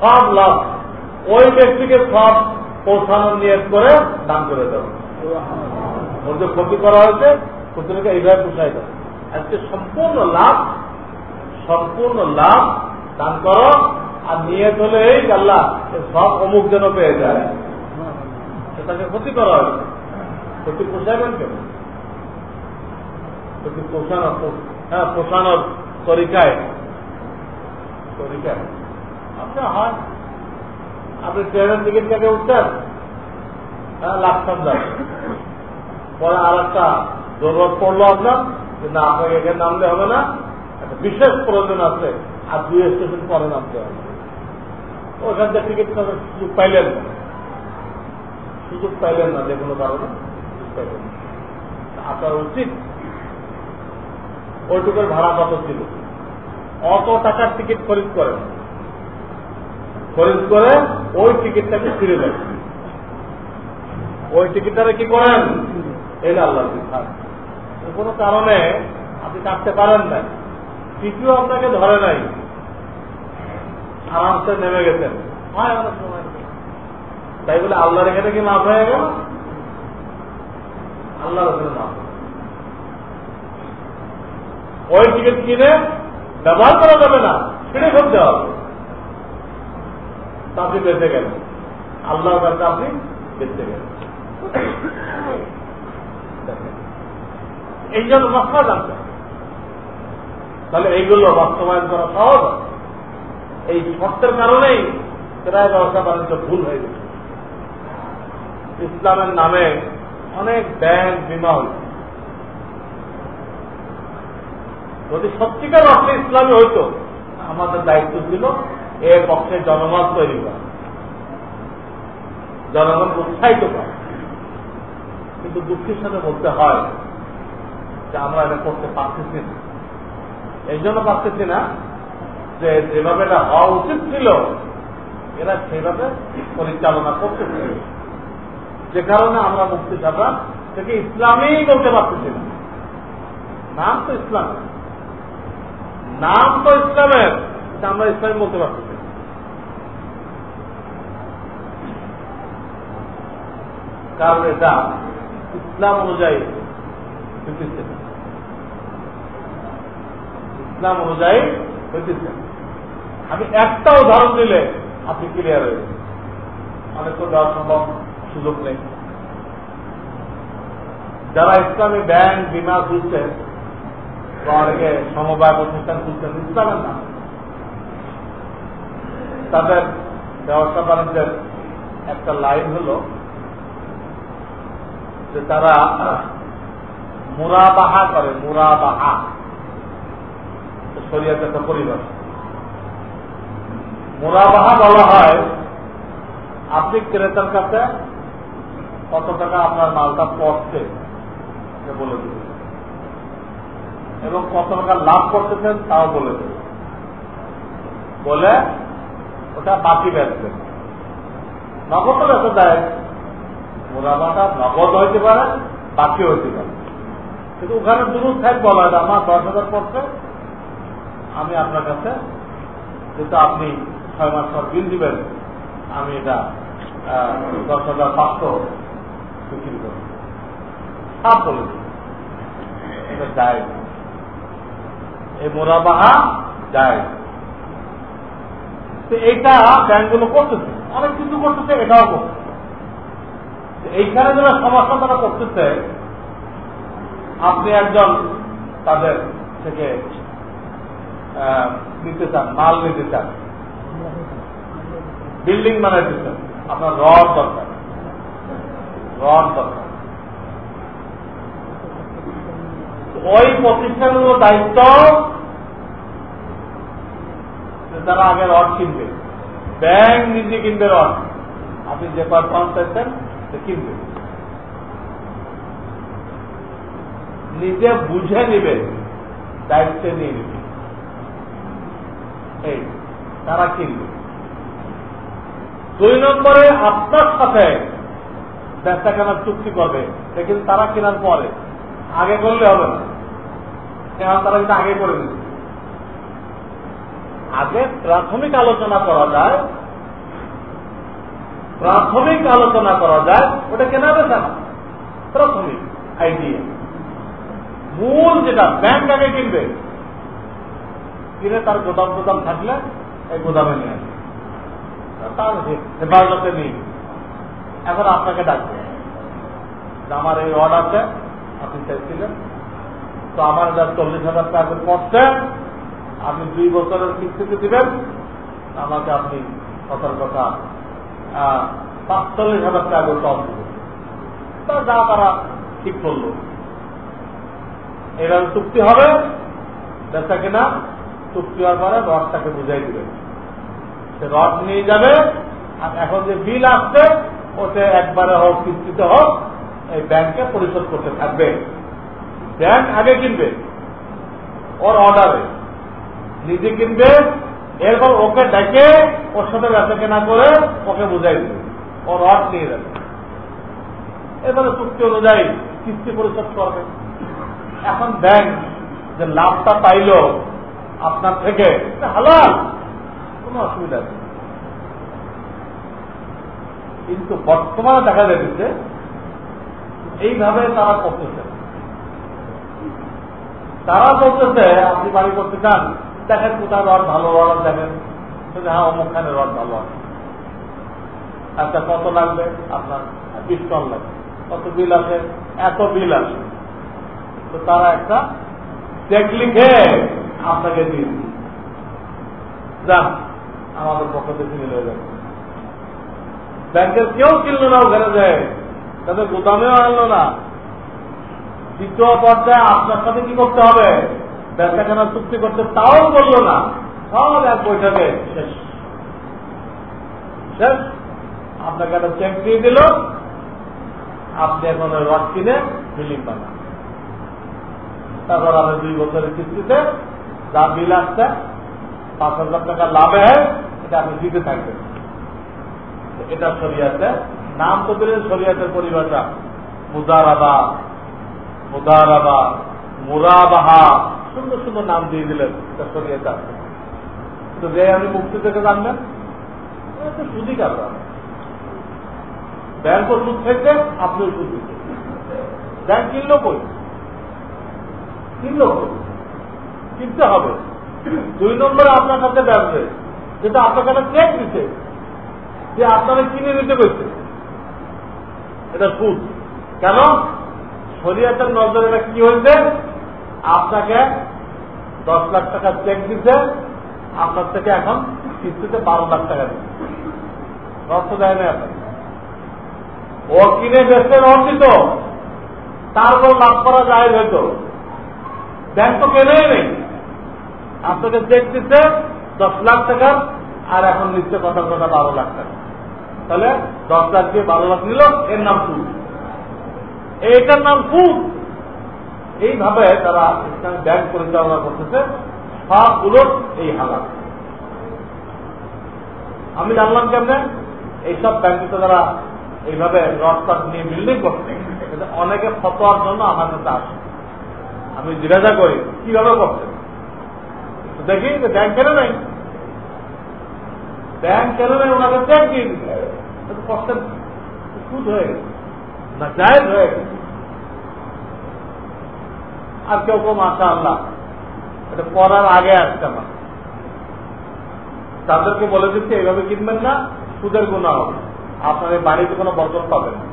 সব লাভ। ওই ব্যক্তিকে সব পৌঁছানোর নিয়ত করে দান করে দেবো ওর যে ক্ষতি করা হয়েছে, ক্ষতিটাকে এইভাবে পোষাই দেবে আজকে সম্পূর্ণ লাভ সম্পূর্ণ লাভ দান করো, আর নিয়ে চলে এই আল্লাহ সব অমুক যেন পেয়ে যায়। সেটাকে ক্ষতি করা হয়েছে। ক্ষতি পোষাবেন কেন? ক্ষতি পোষানো হ্যাঁ পোষানোর তরিকায়। তরিকায়। আচ্ছা হয়। আপনি ট্রেনের টিকিট কেটে উঠছেন হ্যাঁ লাখ যাবে পরে আর একটা জরুরত পড়ল আপনার না আপনাকে এখানে নামলে হবে না। একটা বিশেষ প্রয়োজন আছে, আর দুই স্টেশন পরে নামতে হবে। ওখান থেকে টিকিট সুযোগ পাইলেন না। সুযোগ পাইলেন না যে কোনো কারণে আপনার উচিত ওইটুকুর ভাড়া কত ছিল? অত টাকার টিকিট খরিদ করেন। খরিদ করে ওই টিকিটটাকে ফিরে দেন। ওই টিকিটটারে কি করেন? এটা আল্লাহ থাক। কোনো কারণে আপনি কাটতে পারেন না। টিকিও আপনাকে ধরে নাই। আরামসে নেমে গেছেন। হয় অনেক সময়। তাই বলে আল্লাহর এখানে কি মাফ হয়ে গেল? আল্লাহর ওখানে মাফ ওই টিকিট কিনে ব্যবহার করা যাবে না ছিঁড়ে ফেলতে হবে। আপনি বেঁচে গেলেন। আল্লাহর কাছে আপনি বেঁচে গেলেন। এই জন্য মশলা জানতে। তাহলে এইগুলো বাস্তবায়ন করা সহজ এই শর্তের কারণেই প্রায় ব্যবসা বাণিজ্য ভুল হয়ে গেছে। ইসলামের নামে অনেক ব্যাংক বিমা হয়েছে। যদি সত্যিকার অর্থে ইসলামী হইতো, আমাদের দায়িত্ব ছিল এ পক্ষে জনমত তৈরি করা। জনগণ উৎসাহিত করা। কিন্তু দুঃখের সাথে বলতে হয় যে আমরা এটা করতে পারতেছি না। এই জন্য পারতেছি না যে যেভাবে এটা হওয়া উচিত ছিল, এরা সেভাবে পরিচালনা করতেছে। যে কারণে আমরা মুক্তি ছাড়া থেকে ইসলামই বলতে পারতেছি না। নাম তো ইসলাম। নাম তো ইসলামের আমরা ইসলামী বলতে পারতেছি কারণ এটা ইসলাম অনুযায়ী। ইসলাম অনুযায়ী হইতেছে না। আমি একটা উদাহরণ দিলে আপনি ক্লিয়ার হয়ে। অনেক তো দেওয়া সম্ভব সুযোগ নেই যারা ইসলামী ব্যাংক, বিমা খুলছে বা অনেকে সমবায় প্রতিষ্ঠান খুলছেন ইসলামের নাম তাদের ব্যবসা বাণিজ্যের একটা লাইন হল যে তারা মুরাবাহা করে, মুরাবাহা শরীয়ত একটা পরিবার। মুরাবাহা বলা হয়, আপনি ক্রেতার কাছে কত টাকা আপনার মালটা পড়ছে বলে দেবে। এবং কত টাকা লাভ করতেছেন তাও বলে দেবে। বলে ওটা বাকি বেচবেন নগদ বেচা দেয় মোরাবাটা নগদ হইতে পারে বাকি হইতে পারে। কিন্তু ওখানে দুরুদ থাক বলা হয় আমার দশ হাজার পড়ছে আমি আপনার কাছে যেহেতু আপনি ছয় মাস পর বিল দিবেন, আমি এটা দশ হাজার পাঁচশো বিক্রি করব। সব বলে এটা যায়। এই মোরাবাহা যায়। তো এইটা ব্যাংকগুলো করতেছে, অনেক কিছু করতেছে, এটাও করতেছে। এইখানে যারা সমস্যা তারা করতেছে, আপনি একজন তাদের থেকে নিতে চান, মাল নিতে চান। বিল্ডিং বানাইতে চান। আপনার রড দরকার। রড দরকার। ওই প্রতিষ্ঠানগুলোর দায়িত্ব তারা আগে রড কিনবে। ব্যাংক নিজে কিনবে রড। আপনি যে পারফর্ম চাইছেন, সে কিনবে। নিজে বুঝে নিবে দায়িত্বে নিয়ে নিবে তারা কিনবে। দুই নম্বরে আপনার সাথে ব্যবসা কেনার চুক্তি করবে। কিন্তু তারা কেনার পরে আগে করলে হবে না। কেন তারা কিন্তু আগে করে দিচ্ছে আগে প্রাথমিক আলোচনা করা যায়। প্রাথমিক আলোচনা করা যায়। ওটা কেনা বেচা না। প্রাথমিক আইডিয়া। মূল যেটা ব্যাংক আগে কিনবে কিনে তার গোদাম গোদাম থাকলে এই গোদামে নিয়ে আসবে। তার হেফাজতে নেই। এখন আপনাকে ডাকবে আমার এই অর্ডার আছে আপনি চাইছিলেন। তো আমার যা চল্লিশ হাজার টাকা পড়ছে, আপনি দুই বছরের কিস্তিতে দিবেন, আমাকে আপনি কথার কথা পাঁচচল্লিশ হাজার টাকা কম দেবেন তা যা তারা ঠিক করল। এভাবে চুক্তি হবে, বেচা কিনা চুক্তি হওয়ার পরে রথটাকে বুঝাই দিবেন সে রথ নিয়ে যাবে, আর এখন যে বিল আসছে, ওতে একবারে হোক, কিস্তিতে হোক, এই ব্যাংকে পরিশোধ করতে থাকবে। ব্যাংক আগে কিনবে, ওর অর্ডারে নিজে কিনবে, এরপর ওকে ডেকে ওর সাথে ব্যবসা কেনা করে ওকে বুঝাই দিবে। ও রড নিয়ে যাবে। এবারে চুক্তি অনুযায়ী কিস্তি পরিশোধ করবে। এখন ব্যাংক যে লাভটা পাইল আপনার থেকে। হালাল। কোনো অসুবিধা নেই। কিন্তু বর্তমানে দেখা যাচ্ছে এইভাবে তারা করতেছে। তারা বলতেছে, আপনি বাড়ি করতে চান, দেখেন কোথায় রড ভালো রড দেখেন। হ্যাঁ অমুকখানে রড ভালো আচ্ছা কত লাগবে? আপনার বিশ টন লাগবে। কত বিল আছে এত বিল আছে তো তারা একটা চেক লিখে আপনাকে দিয়ে দিই। যান আমাদের পক্ষ থেকে নিয়ে যাবে। ব্যাংকের কেউ কিনলো না ওখানে যায় তাদের গোদামেও আনলো না। দ্বিতীয় পর্যায়ে আপনার সাথে কি করতে হবে? ব্যবসা কেনার চুক্তি করতে তাও বলল না। সব এক বৈঠকে শেষ। শেষ। আপনাকে একটা চেক দিয়ে দিল। আপনি এখন রড কিনে বিল্ডিং বানান। তারপর আপনি দুই বছরের কিস্তিতে যা বিল আসছে, পাঁচ হাজার টাকা লাভে এটা আপনি দিতে থাকবেন। এটা শরিয়াতে। নাম তো দিলেন শরিয়াতের পরিভাষা। মুদারাবা মুদারাবা, মুরাবাহা, সুন্দর সুন্দর নাম দিয়ে দিলেন এটা শরীয়তে আছে। তো যে আপনি মুক্তি থেকে জানবেন সুদই কারবার। ব্যাংক সুদ থেকে আপনিও সুদ দিচ্ছেন। ব্যাংক কিনলো কই? কিনলো কই? কিনতে হবে। দুই নম্বরে আপনার কাছে ব্যবসা। যেটা আপনার কাছে চেক দিতে। যে আপনারা কিনে নিতে পেরেছে এটা সুদ কেন? শরীয়তের নজরে এটা কি হয়েছে? আপনাকে দশ লাখ টাকা চেক দিতে আপনার থেকে এখন কিস্তিতে বারো লাখ টাকা দিচ্ছে রক্ত দেয় না এখন ও কিনে বেসতে অর্জিত তারপর লাভ করা যায় হয়তো। ব্যাংক তো কেনেই নেই। আপনাকে চেক দিচ্ছে দশ লাখ টাকা, আর এখন নিচ্ছে কথা কথা বারো লাখ টাকা। তাহলে দশ লাখ দিয়ে বারো লাখ নিল, এর নাম সুদ এইটার নাম সুদ এইভাবে তারা ইসলামিক ব্যাংক পরিচালনা করতেছে সবগুলো এই হালাত। আমি জানলাম কেমনে? এইসব ব্যাংকে তো তারা এইভাবে রস্তার নিয়ে বিল্ডিং করছে অনেকে ফতোয়ার জন্য আমার কাছে আসে। আমি জিজ্ঞাসা করি, কীভাবে করছে? দেখি যে ব্যাংক কেন নেই? ব্যাংক কেন নেই? ওনাকে চেক দিয়ে দিতে কষ্টের সুদ হয়ে গেছে, না হয়ে আর কেউ কেউ মাসা আল্লাহ এটা পড়ার আগে আসছে আমার। তাদেরকে বলে দিচ্ছে, এইভাবে কিনবেন না, সুদের গুণা হবে। আপনার এই বাড়িতে কোনো বর্জন পাবেন না।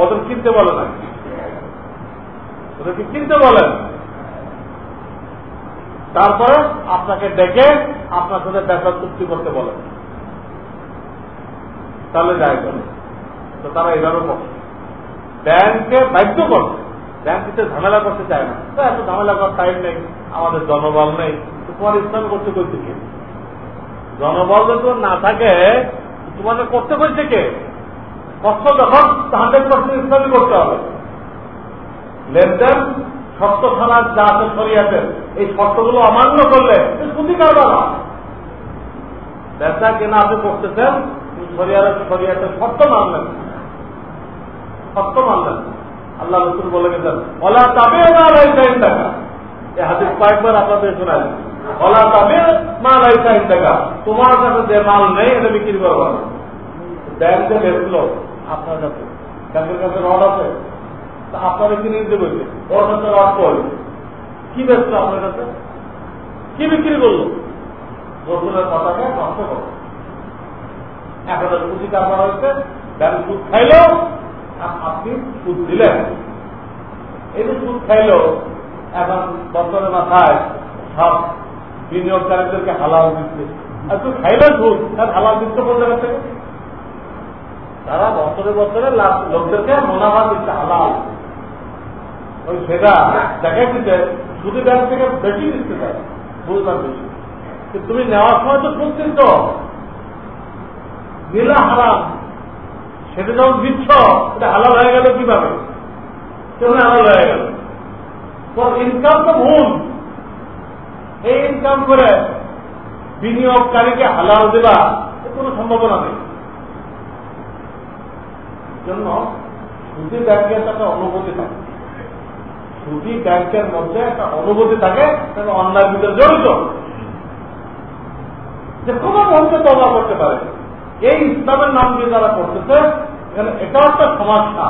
ওদের কিনতে বলে না। ওদেরকে কিনতে বলেন তারপরে আপনাকে ডেকে আপনার সাথে ব্যবসা চুক্তি করতে বলেন তাহলে যাই করে তো তারা এইভাবে করছে ব্যাংকে বাধ্য করছে ব্যাংকতে ঝামেলা করতে চায় না। তো এত ঝামেলা করার টাইম নেই। আমাদের জনবল নেই। তোমার ইসলাম করতে করছে কে? জনবল যদি না থাকে তোমাদের করতে করছে কে? কষ্ট যখন হান্ড্রেড পার্সেন্ট ইসলামই করতে হবে। লেনদেন শর্ত খানার যা আছে সরিয়াতে এই শর্তগুলো অমান্য করলে সুদি কারবার ব্যবসা কেনা আপনি করতেছেন শর্ত মানলেন শর্ত মানলেন আল্লাহ বলে গেছেন কয়েকবার আপনাদের শোনা ওলা তাবে মা রাইসাইন টাকা তোমার কাছে যে মাল নেই, এটা বিক্রি করব ব্যাংকে বেচলো, আপনার কাছে। ব্যাংকের কাছে রড আছে তা আপনারা কিনে নিতে বলছে ওর কাছে কই কি বেচলো আপনার কাছে? কি বিক্রি করল? রসুলের কথাকে নষ্ট করো এখন পুঁজি কারবার হয়েছে ব্যাংক সুদ খাইলো আপনি সুদ দিলেন। এই যে সুদ খাইল, এখন বছরের মাথায় সব বিনিয়োগকারীদেরকে হালাল দিচ্ছে। আর তুই খাইলেন সুদ, তার হালাল দিচ্ছে কোন জায়গা থেকে? তারা বছরে বছরে লোকদেরকে মুনাফা দিচ্ছে হালাল। ওই সেটা দেখাই দিচ্ছে সুদি ব্যাংক থেকে বেশি দিচ্ছে তারা বুঝলাম বেশি তুমি নেওয়ার সময় তো দিচ্ছ দিলা হারাম। সেটা যখন দিচ্ছ, এটা হালাল হয়ে গেল কীভাবে? কেমন হালাল হয়ে গেল। তোর ইনকাম তো ভুল। এই ইনকাম করে বিনিয়োগকারীকে হালাল দেবা কোনো সম্ভাবনা নেই। জন্য সুদী ব্যাংকের একটা অনুভূতি থাকে। সুদী ব্যাংকের মধ্যে একটা অনুভূতি থাকে তাহলে অন্যায় ভিতরে জড়িত। যে কোনো মুহূর্তে তবা করতে পারে। এই ইসলামের নাম দিয়ে যারা করতেছে, এখানে এটাও একটা সমস্যা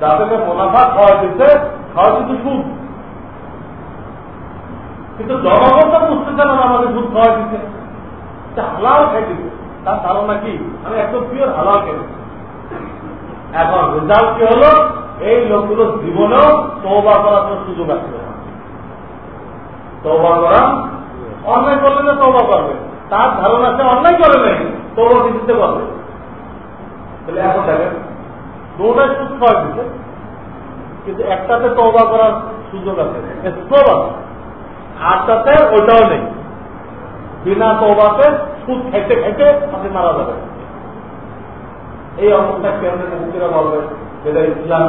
যাদেরকে মুনাফা খাওয়া দিচ্ছে খাওয়া কিন্তু সুদ। কিন্তু জনগণ তো বুঝতেছে না আমাদের দুধ খাওয়া দিচ্ছে। হালাল খাই দিচ্ছে। তার ধারণা কি? আমি একদম পিওর হালাল খেয়ে এখন রেজাল্ট কি হলো? এই লোকগুলো জীবনেও তৌবা করার কোনো সুযোগ আসবে তৌবা করা? অন্যায় করলে না তৌবা করবে। তার ধারণা সে অন্যায় করে নেই তৌবা দিতে পারবে। তাহলে এখন দেখেন দুটাই সুদ খাওয়া দিচ্ছে কিন্তু একটাতে তৌবা করার সুযোগ আছে স্কোপ আছে। আটটাতে ওইটাও নেই। বিনা তৌবাতে সুদ খাইতে খাইতে আপনি মারা যাবেন। এই অবস্থায় কেমনে মুক্তিরা বলবে? যেটা ইসলাম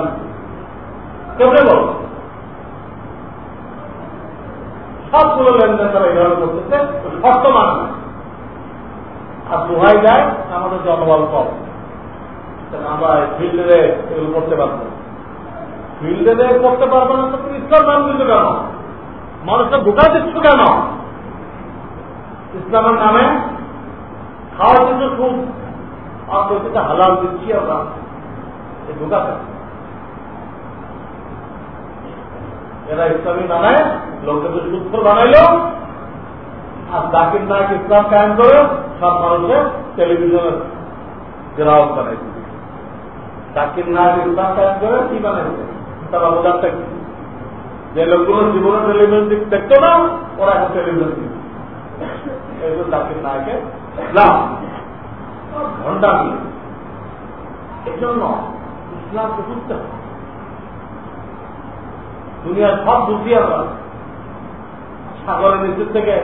কেমনে বলবে সবগুলো লেনদেন তারা এইভাবে করতেছে, শর্ত মানবে আর দোহাই যায় আমাদের জনবল কম। আমরা ফিল্ডে এগুলো করতে পারব ফিল্ডে করতে পারব না তো ইসলাম নাম দিচ্ছ কেন? মানুষটা ঢুকা দিচ্ছ কেন? ইসলামের নামে খাওয়া কিন্তু খুব আর হালাল দিচ্ছি আমরা। এরা ইসলামী বানায়, লোককে সুস্থ বানাইল। আর জাকির নায়ক ইসলাম কায়েম করে, সব মানুষের টেলিভিশনের গ্রাহক বানাই জাকির নায়ক ইসলাম কায়েম করে, কি বানাইছে তারা বোঝারটা কি? যে লোকগুলো জীবনে টেলিভিশন দেখতো না, ওরা এখন টেলিভিশন দিচ্ছে এই তো জাকির নায়কে ইসলাম ঘণ্টা নিয়ে এই জন্য ইসলামকে বুঝতে হবে দুনিয়ার সব বুঝি আমরা। সাগরের নিচের থেকে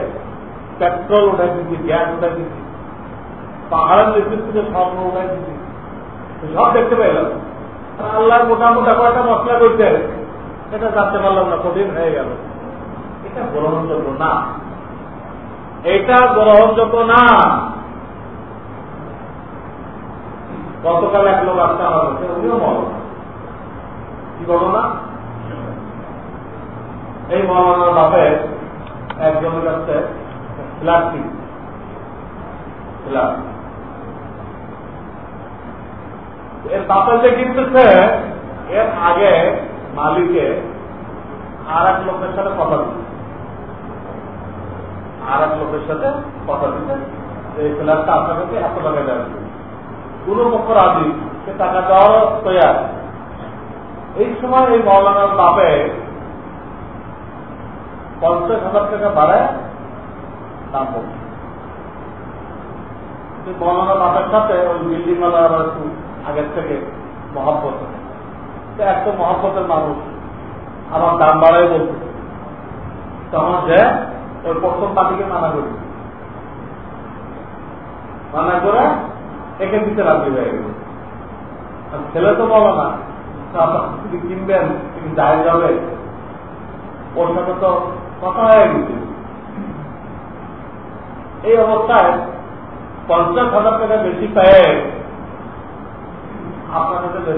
পেট্রোল উঠাই দিচ্ছি গ্যাস উঠাই দিচ্ছি পাহাড়ের নিচের থেকে স্বর্ণ উঠাই দিচ্ছি সব দেখতে পেলাম। আল্লাহ মোটামুটি কয়েকটা মশলা করতে এটা জানতে পারলাম না, কঠিন হয়ে গেল। এটা গ্রহণযোগ্য না। এটা গ্রহণযোগ্য না। গতকাল এক লোক আসতে আমার উনিও বলো। কি বলো না? এই মৌলানার বাপে একজনের কাছে ফ্ল্যাট ফ্ল্যাট। এর বাপে যে কিনতেছে, এর আগে মালিকে আর এক লোকের সাথে কথা দিচ্ছে আর এক লোকের সাথে কথা দিচ্ছে এই ফ্ল্যাটটা আপনার কাছে এত টাকা দেওয়া কোন পক্ষ রাজি সে টাকা দেওয়ার তৈয়ার। এই সময় এই মৌলানার বাপে পঞ্চাশ হাজার টাকা বাড়ায় দাম পড়ছে মৌলানা বাপের সাথে ওই বিল্ডিং ওয়ালা একটু আগের থেকে মহাব্বত এত মহাব্বতের মানুষ আমার দাম বাড়াই বলছে। তখন যে ওই প্রথম পার্টিকে মানা করি মানা করে একে দিতে রাজি হয়ে গেল। ছেলে তো বলো না যদি কিনবেন, তিনি যায় যাবে। ওর সাথে তো কথা হয়ে গেছে। এই অবস্থায় পঞ্চাশ হাজার টাকা বেশি পেয়ে আপনার কাছে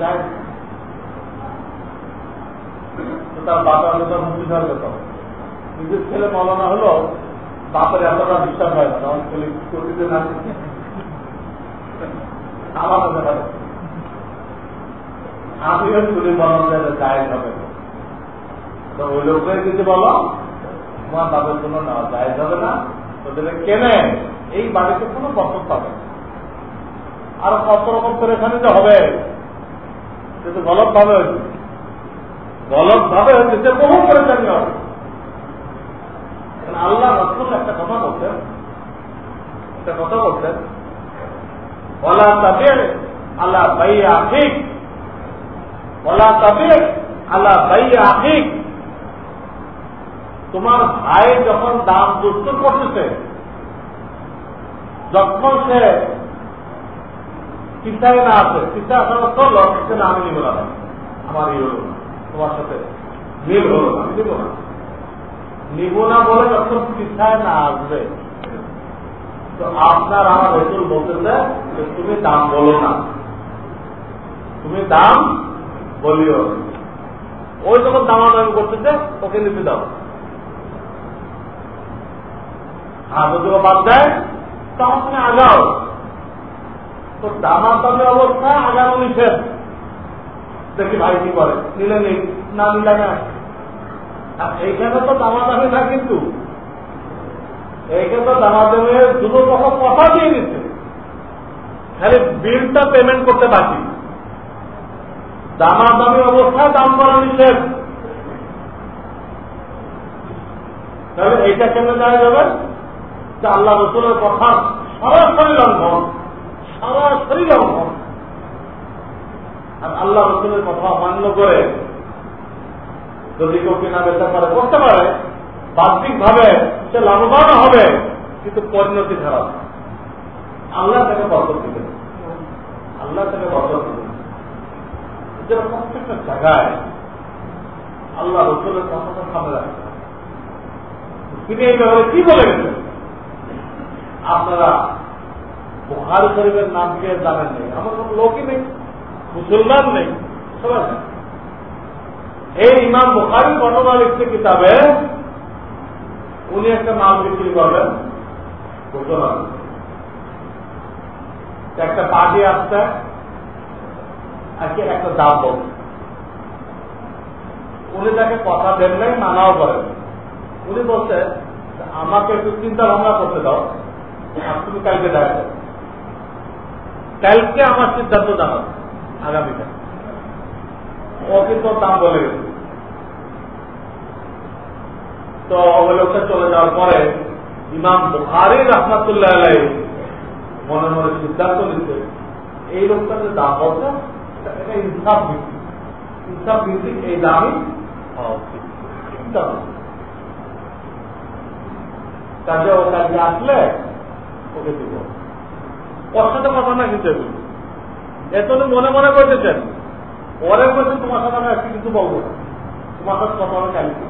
যায়। তার বাবার কথা মুক্তি থাকবে তো নিজের ছেলে মলানা হলো বাপের এতটা বিশ্বাস হয় না ছেলে করতে না আমিও চুরি বললাম যে হবে তো ওই লোকটাই যদি বলো, তোমার বাবার জন্য নেওয়া যায় যাবে না ওদের কেনে? এই বাড়িতে কোনো বছর পাবে আর কত রকম পরেশানি যে হবে। কিন্তু গলত ভাবে হয়েছে। গলত ভাবে হচ্ছে বহু পরেশানি হবে। আল্লাহ রসুল একটা কথা বলছেন। একটা কথা বলছেন। বলা তবে আল্লাহ ভাই আফিক বলা তবে আল্লাহ ভাই আফিক তোমার ভাই যখন দাম দুষ্টুর করতেছে, যখন সে চিন্তায় না আছে চিন্তা আসার অর্থ লক্ষ্যে না আমি নিব না। আমার ইয়ে হলো তোমার সাথে মিল হলো আমি নিব না। নিব না বলে যখন চিন্তায় না আসবে, তো আপনার আমার রসুল বলতেছে যে তুমি দাম বলো না। তুমি দাম বলিও ওই যখন দামাদামি করতেছে, ওকে নিতে দাও। আর যদি বাদ দেয়, তখন তুমি আগাও। তো দামাদামি অবস্থায় আগানো নিষেধ। দেখি ভাই কি করে, নিলে নেই, না নিলে না। এইখানে তো দামাদামি না কিন্তু এইখানে তো দামাদামের দুটো পক্ষ কথা দিয়ে দিচ্ছে খালি বিলটা পেমেন্ট করতে বাকি। দামাদামি অবস্থায় দাম করা নিষেধ। তাহলে এইটা কেন দেওয়া যাবে? যে আল্লাহ রসুলের কথা সরাসরি লঙ্ঘন সরাসরি লঙ্ঘন। আর আল্লাহ রসুলের কথা অমান্য করে যদি কেউ কেনা বেচা করে করতে পারে বাহ্যিক ভাবে সে লাভবান হবে, কিন্তু পরিণতি খারাপ। আল্লাহ তাকে বরকত দিবেন। আল্লাহ তাকে বরকত দিবেন। যেন প্রত্যেকটা জায়গায় আল্লাহ রসুলের কথাটা সামনে রাখতে তিনি এই ব্যাপারে কি বলে গেছেন? আপনারা বুহারি শরীফের নাম কে জানেন নেই। আমার কোন লোকই নেই, মুসলমান নেই, সবাই এই ইমাম বুখারি ঘটনা লিখতে কিতাবে, উনি একটা নাম বিক্রি করবেন ঘোষণা একটা পার্টি আসছে, আজকে একটা দাম বলছে। উনি তাকে কথা দেন নাই, মানাও করেন। উনি বলছে, আমাকে একটু চিন্তা ভাবনা করতে দাও তুমি কালকে দেখা কালকে আমার সিদ্ধান্ত জানাও, আগামীকাল। ও দাম বলে তো ওই লোকটা চলে যাওয়ার পরে ইমাম বুখারি রহমাতুল্লাহ আলাই মনে মনে সিদ্ধান্ত নিচ্ছে এই লোকটা যে দাম বলছে এটা ইনসাফ ভিত্তিক। ইনসাফ ভিত্তিক এই দামই উচিত কাজে ও কাজে আসলে ওকে দিব। সাথে কথা না কিন্তু এত মনে মনে করতেছেন। পরে বলছে, তোমার সাথে আমি আজকে কিছু বলব তোমার সাথে কথা হবে কালকে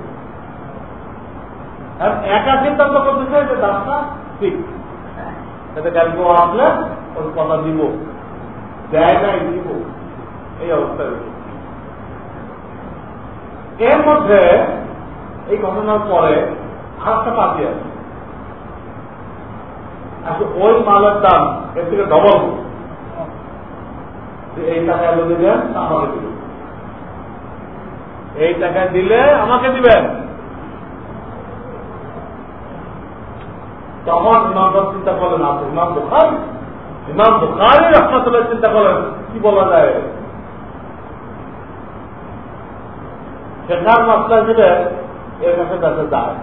আর একা সিদ্ধান্ত করতেছে যে দামটা ঠিক। যাতে কালকে ও আসলে ওর কথা দিব। দেয় নাই, দিব। এই অবস্থা এর মধ্যে এই ঘটনার পরে আরেকটা পাতি আছে। আজকে ওই মালের দাম এর থেকে ডবল এই টাকায় যদি দেন আমাকে দিবেন। এই টাকায় দিলে আমাকে দিবেন। তখন ইমাম চিন্তা করলেন আপনি ইমাম বুখারি? ইমাম বুখারি রহমতুল্লাহ চিন্তা করলেন, কি বলা যায়? শেখার মাসলা দিলে এর কাছে কাছে যায়।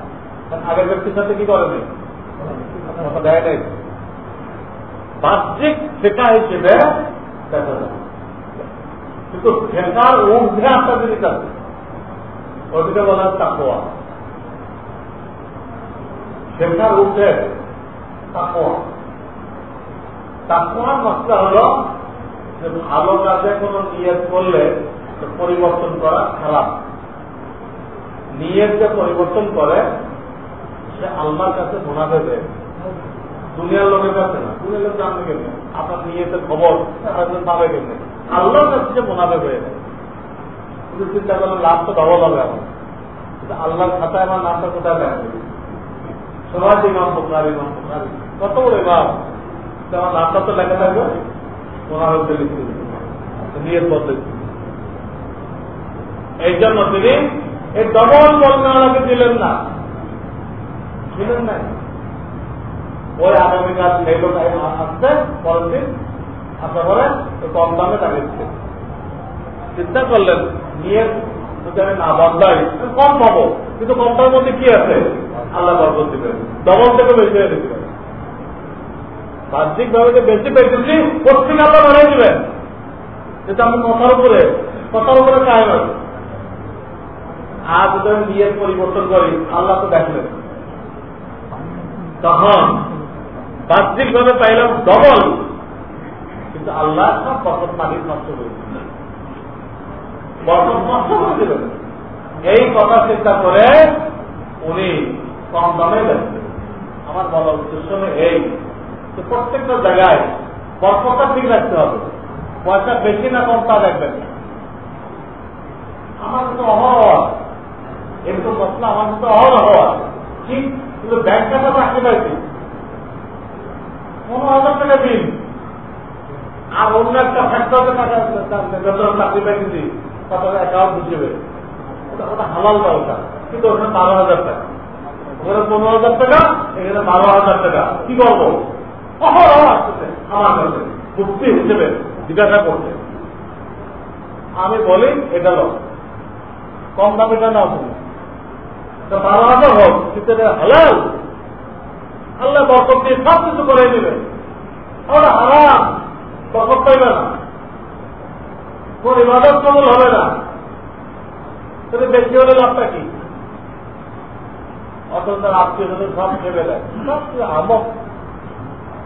আগের ব্যক্তির সাথে কি করেনি দেয় নাই। বাহ্যিক শেখা হিসেবে দেখা যায় কিন্তু শেখার ঊর্ধ্বে একটা জিনিস আছে ওদিকে বলা হয় তাকোয়া তাকোয়া তাকোয়ার হল যে ভালো কাজে কোনো নিয়ত করলে পরিবর্তন করা খারাপ। নিয়ত যে পরিবর্তন করে, সে আল্লাহর কাছে গোনা দেবে দুনিয়ার লোকের কাছে না, দুনিয়ার লোক জানবে কেমনি? আপনার নিয়েতে খবর পাবে কেমনি? আল্লাহর কাছে যে মোনাফে হয়ে যায় চিন্তা করলেন লাভ তো ডবল হবে কিন্তু আল্লাহর খাতায় আমার নামটা কোথায় দেখবে সমাজ ইমাম বোকার ইমাম কত বড় ইমাম? আমার নামটা তো লেখা থাকবে মোনাফে লিখতে নিয়ত বদলে এই জন্য তিনি এই ডবল বর্ণনাকে দিলেন না। দিলেন না ওই আগামীকাল আসছে, পরের দিন আসার পরে কম দামে তাকে দিচ্ছে চিন্তা করলেন, নিয়ে যদি আমি না বদলাই কম পাবো। কিন্তু কম দামের মধ্যে কি আছে? আল্লাহ বরকত দিবেন। ডবল থেকে বেশি হয়ে দিবেন বাহ্যিক ভাবে যে বেশি পেয়েছি প্রত্যেক আল্লাহ বানিয়ে দিবেন। যেটা আমি কথার উপরে কথার উপরে কায়ম আছে। আর যদি আমি নিয়ে পরিবর্তন করি, আল্লাহ তো দেখলেন। তখন বাহ্যিক ভাবে পাইলাম ডবল কিন্তু আল্লাহ সব বরকত পানি নষ্ট করে বরকত নষ্ট করে এই কথা চিন্তা করে উনি কম দামে আমার বলার উদ্দেশ্য এই যে প্রত্যেকটা জায়গায় বরকতটা ঠিক রাখতে হবে। পয়সা বেশি না কম তা দেখবেন আমার তো অহর এরকম মশলা আমার মতো অহর হওয়া ঠিক, কিন্তু ব্যাংক খাতা রাখতে পারছি পনেরো হাজার টাকা দিন। আর অন্য একটা ফ্যাক্টরে বেতন চাকরি পাইছি কত অ্যাকাউন্ট বুঝবে ওটা ওটা হালাল না ওটা? কিন্তু ওখানে বারো হাজার টাকা। ওখানে পনেরো হাজার টাকা, এখানে বারো হাজার টাকা। কি করব অহরহ মুক্তি হিসেবে জিজ্ঞাসা করছে। আমি বলি, এটা লোক কম দামিটা নাও তুমি। বারো হাজার হোক, কিন্তু হালাল। আল্লাহ বরকত দিয়ে সব কিছু করে দিবে ওরা হারাম। বরকত পাইবে না। কোন ইবাদত কবল হবে না। তাহলে বেশি হলে লাভটা কি? অথচ তার আত্মীয় স্বজন সব খেয়ে দেয়।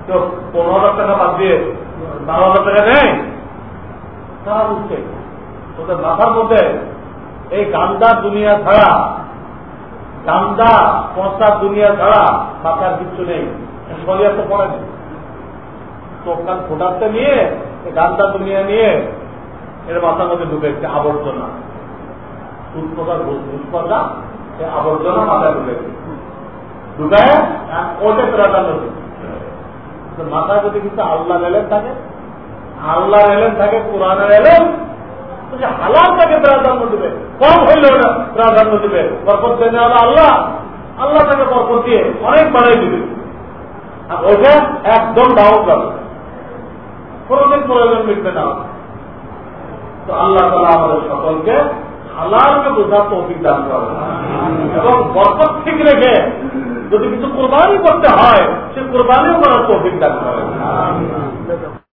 তো পনেরো হাজার টাকা বাদ দিয়ে বারো হাজার টাকা নেই? তারা বুঝছে ওদের মাথার মধ্যে এই গান্দার দুনিয়া ছাড়া, গান্দা পচা দুনিয়া ছাড়া বাঁচার কিছু নেই। শরিয়া তো পড়েনি। চোখ কান ফোটাতে নিয়ে গানটা দুনিয়া নিয়ে, এর মাথার মধ্যে ঢুকেছে আবর্জনা। সুস্থতা ঘুষপতা সে আবর্জনা মাথায় ঢুকেছে ওটে মাথায় যদি কিছু আল্লাহ এলেন থাকে আল্লাহ এলেন থাকে, কোরআনের এলেন হালাল তাকে প্রাধান্য দেবে। কম হইলে ওটা প্রাধান্য দেবে। বরকত দেনে আল্লাহ আল্লাহ তাকে বরকত দিয়ে অনেক বাড়াই দিবে। আর ওটা একদম ডাউন কোনদিন প্রয়োজন মিটবে না। তো আল্লাহ তালা আমাদের সকলকে হালালকে বোঝার তৌফিক দান করে এবং বরকত ঠিক রেখে যদি কিছু কোরবানি করতে হয়, সে কোরবানিও করার তৌফিক দান করে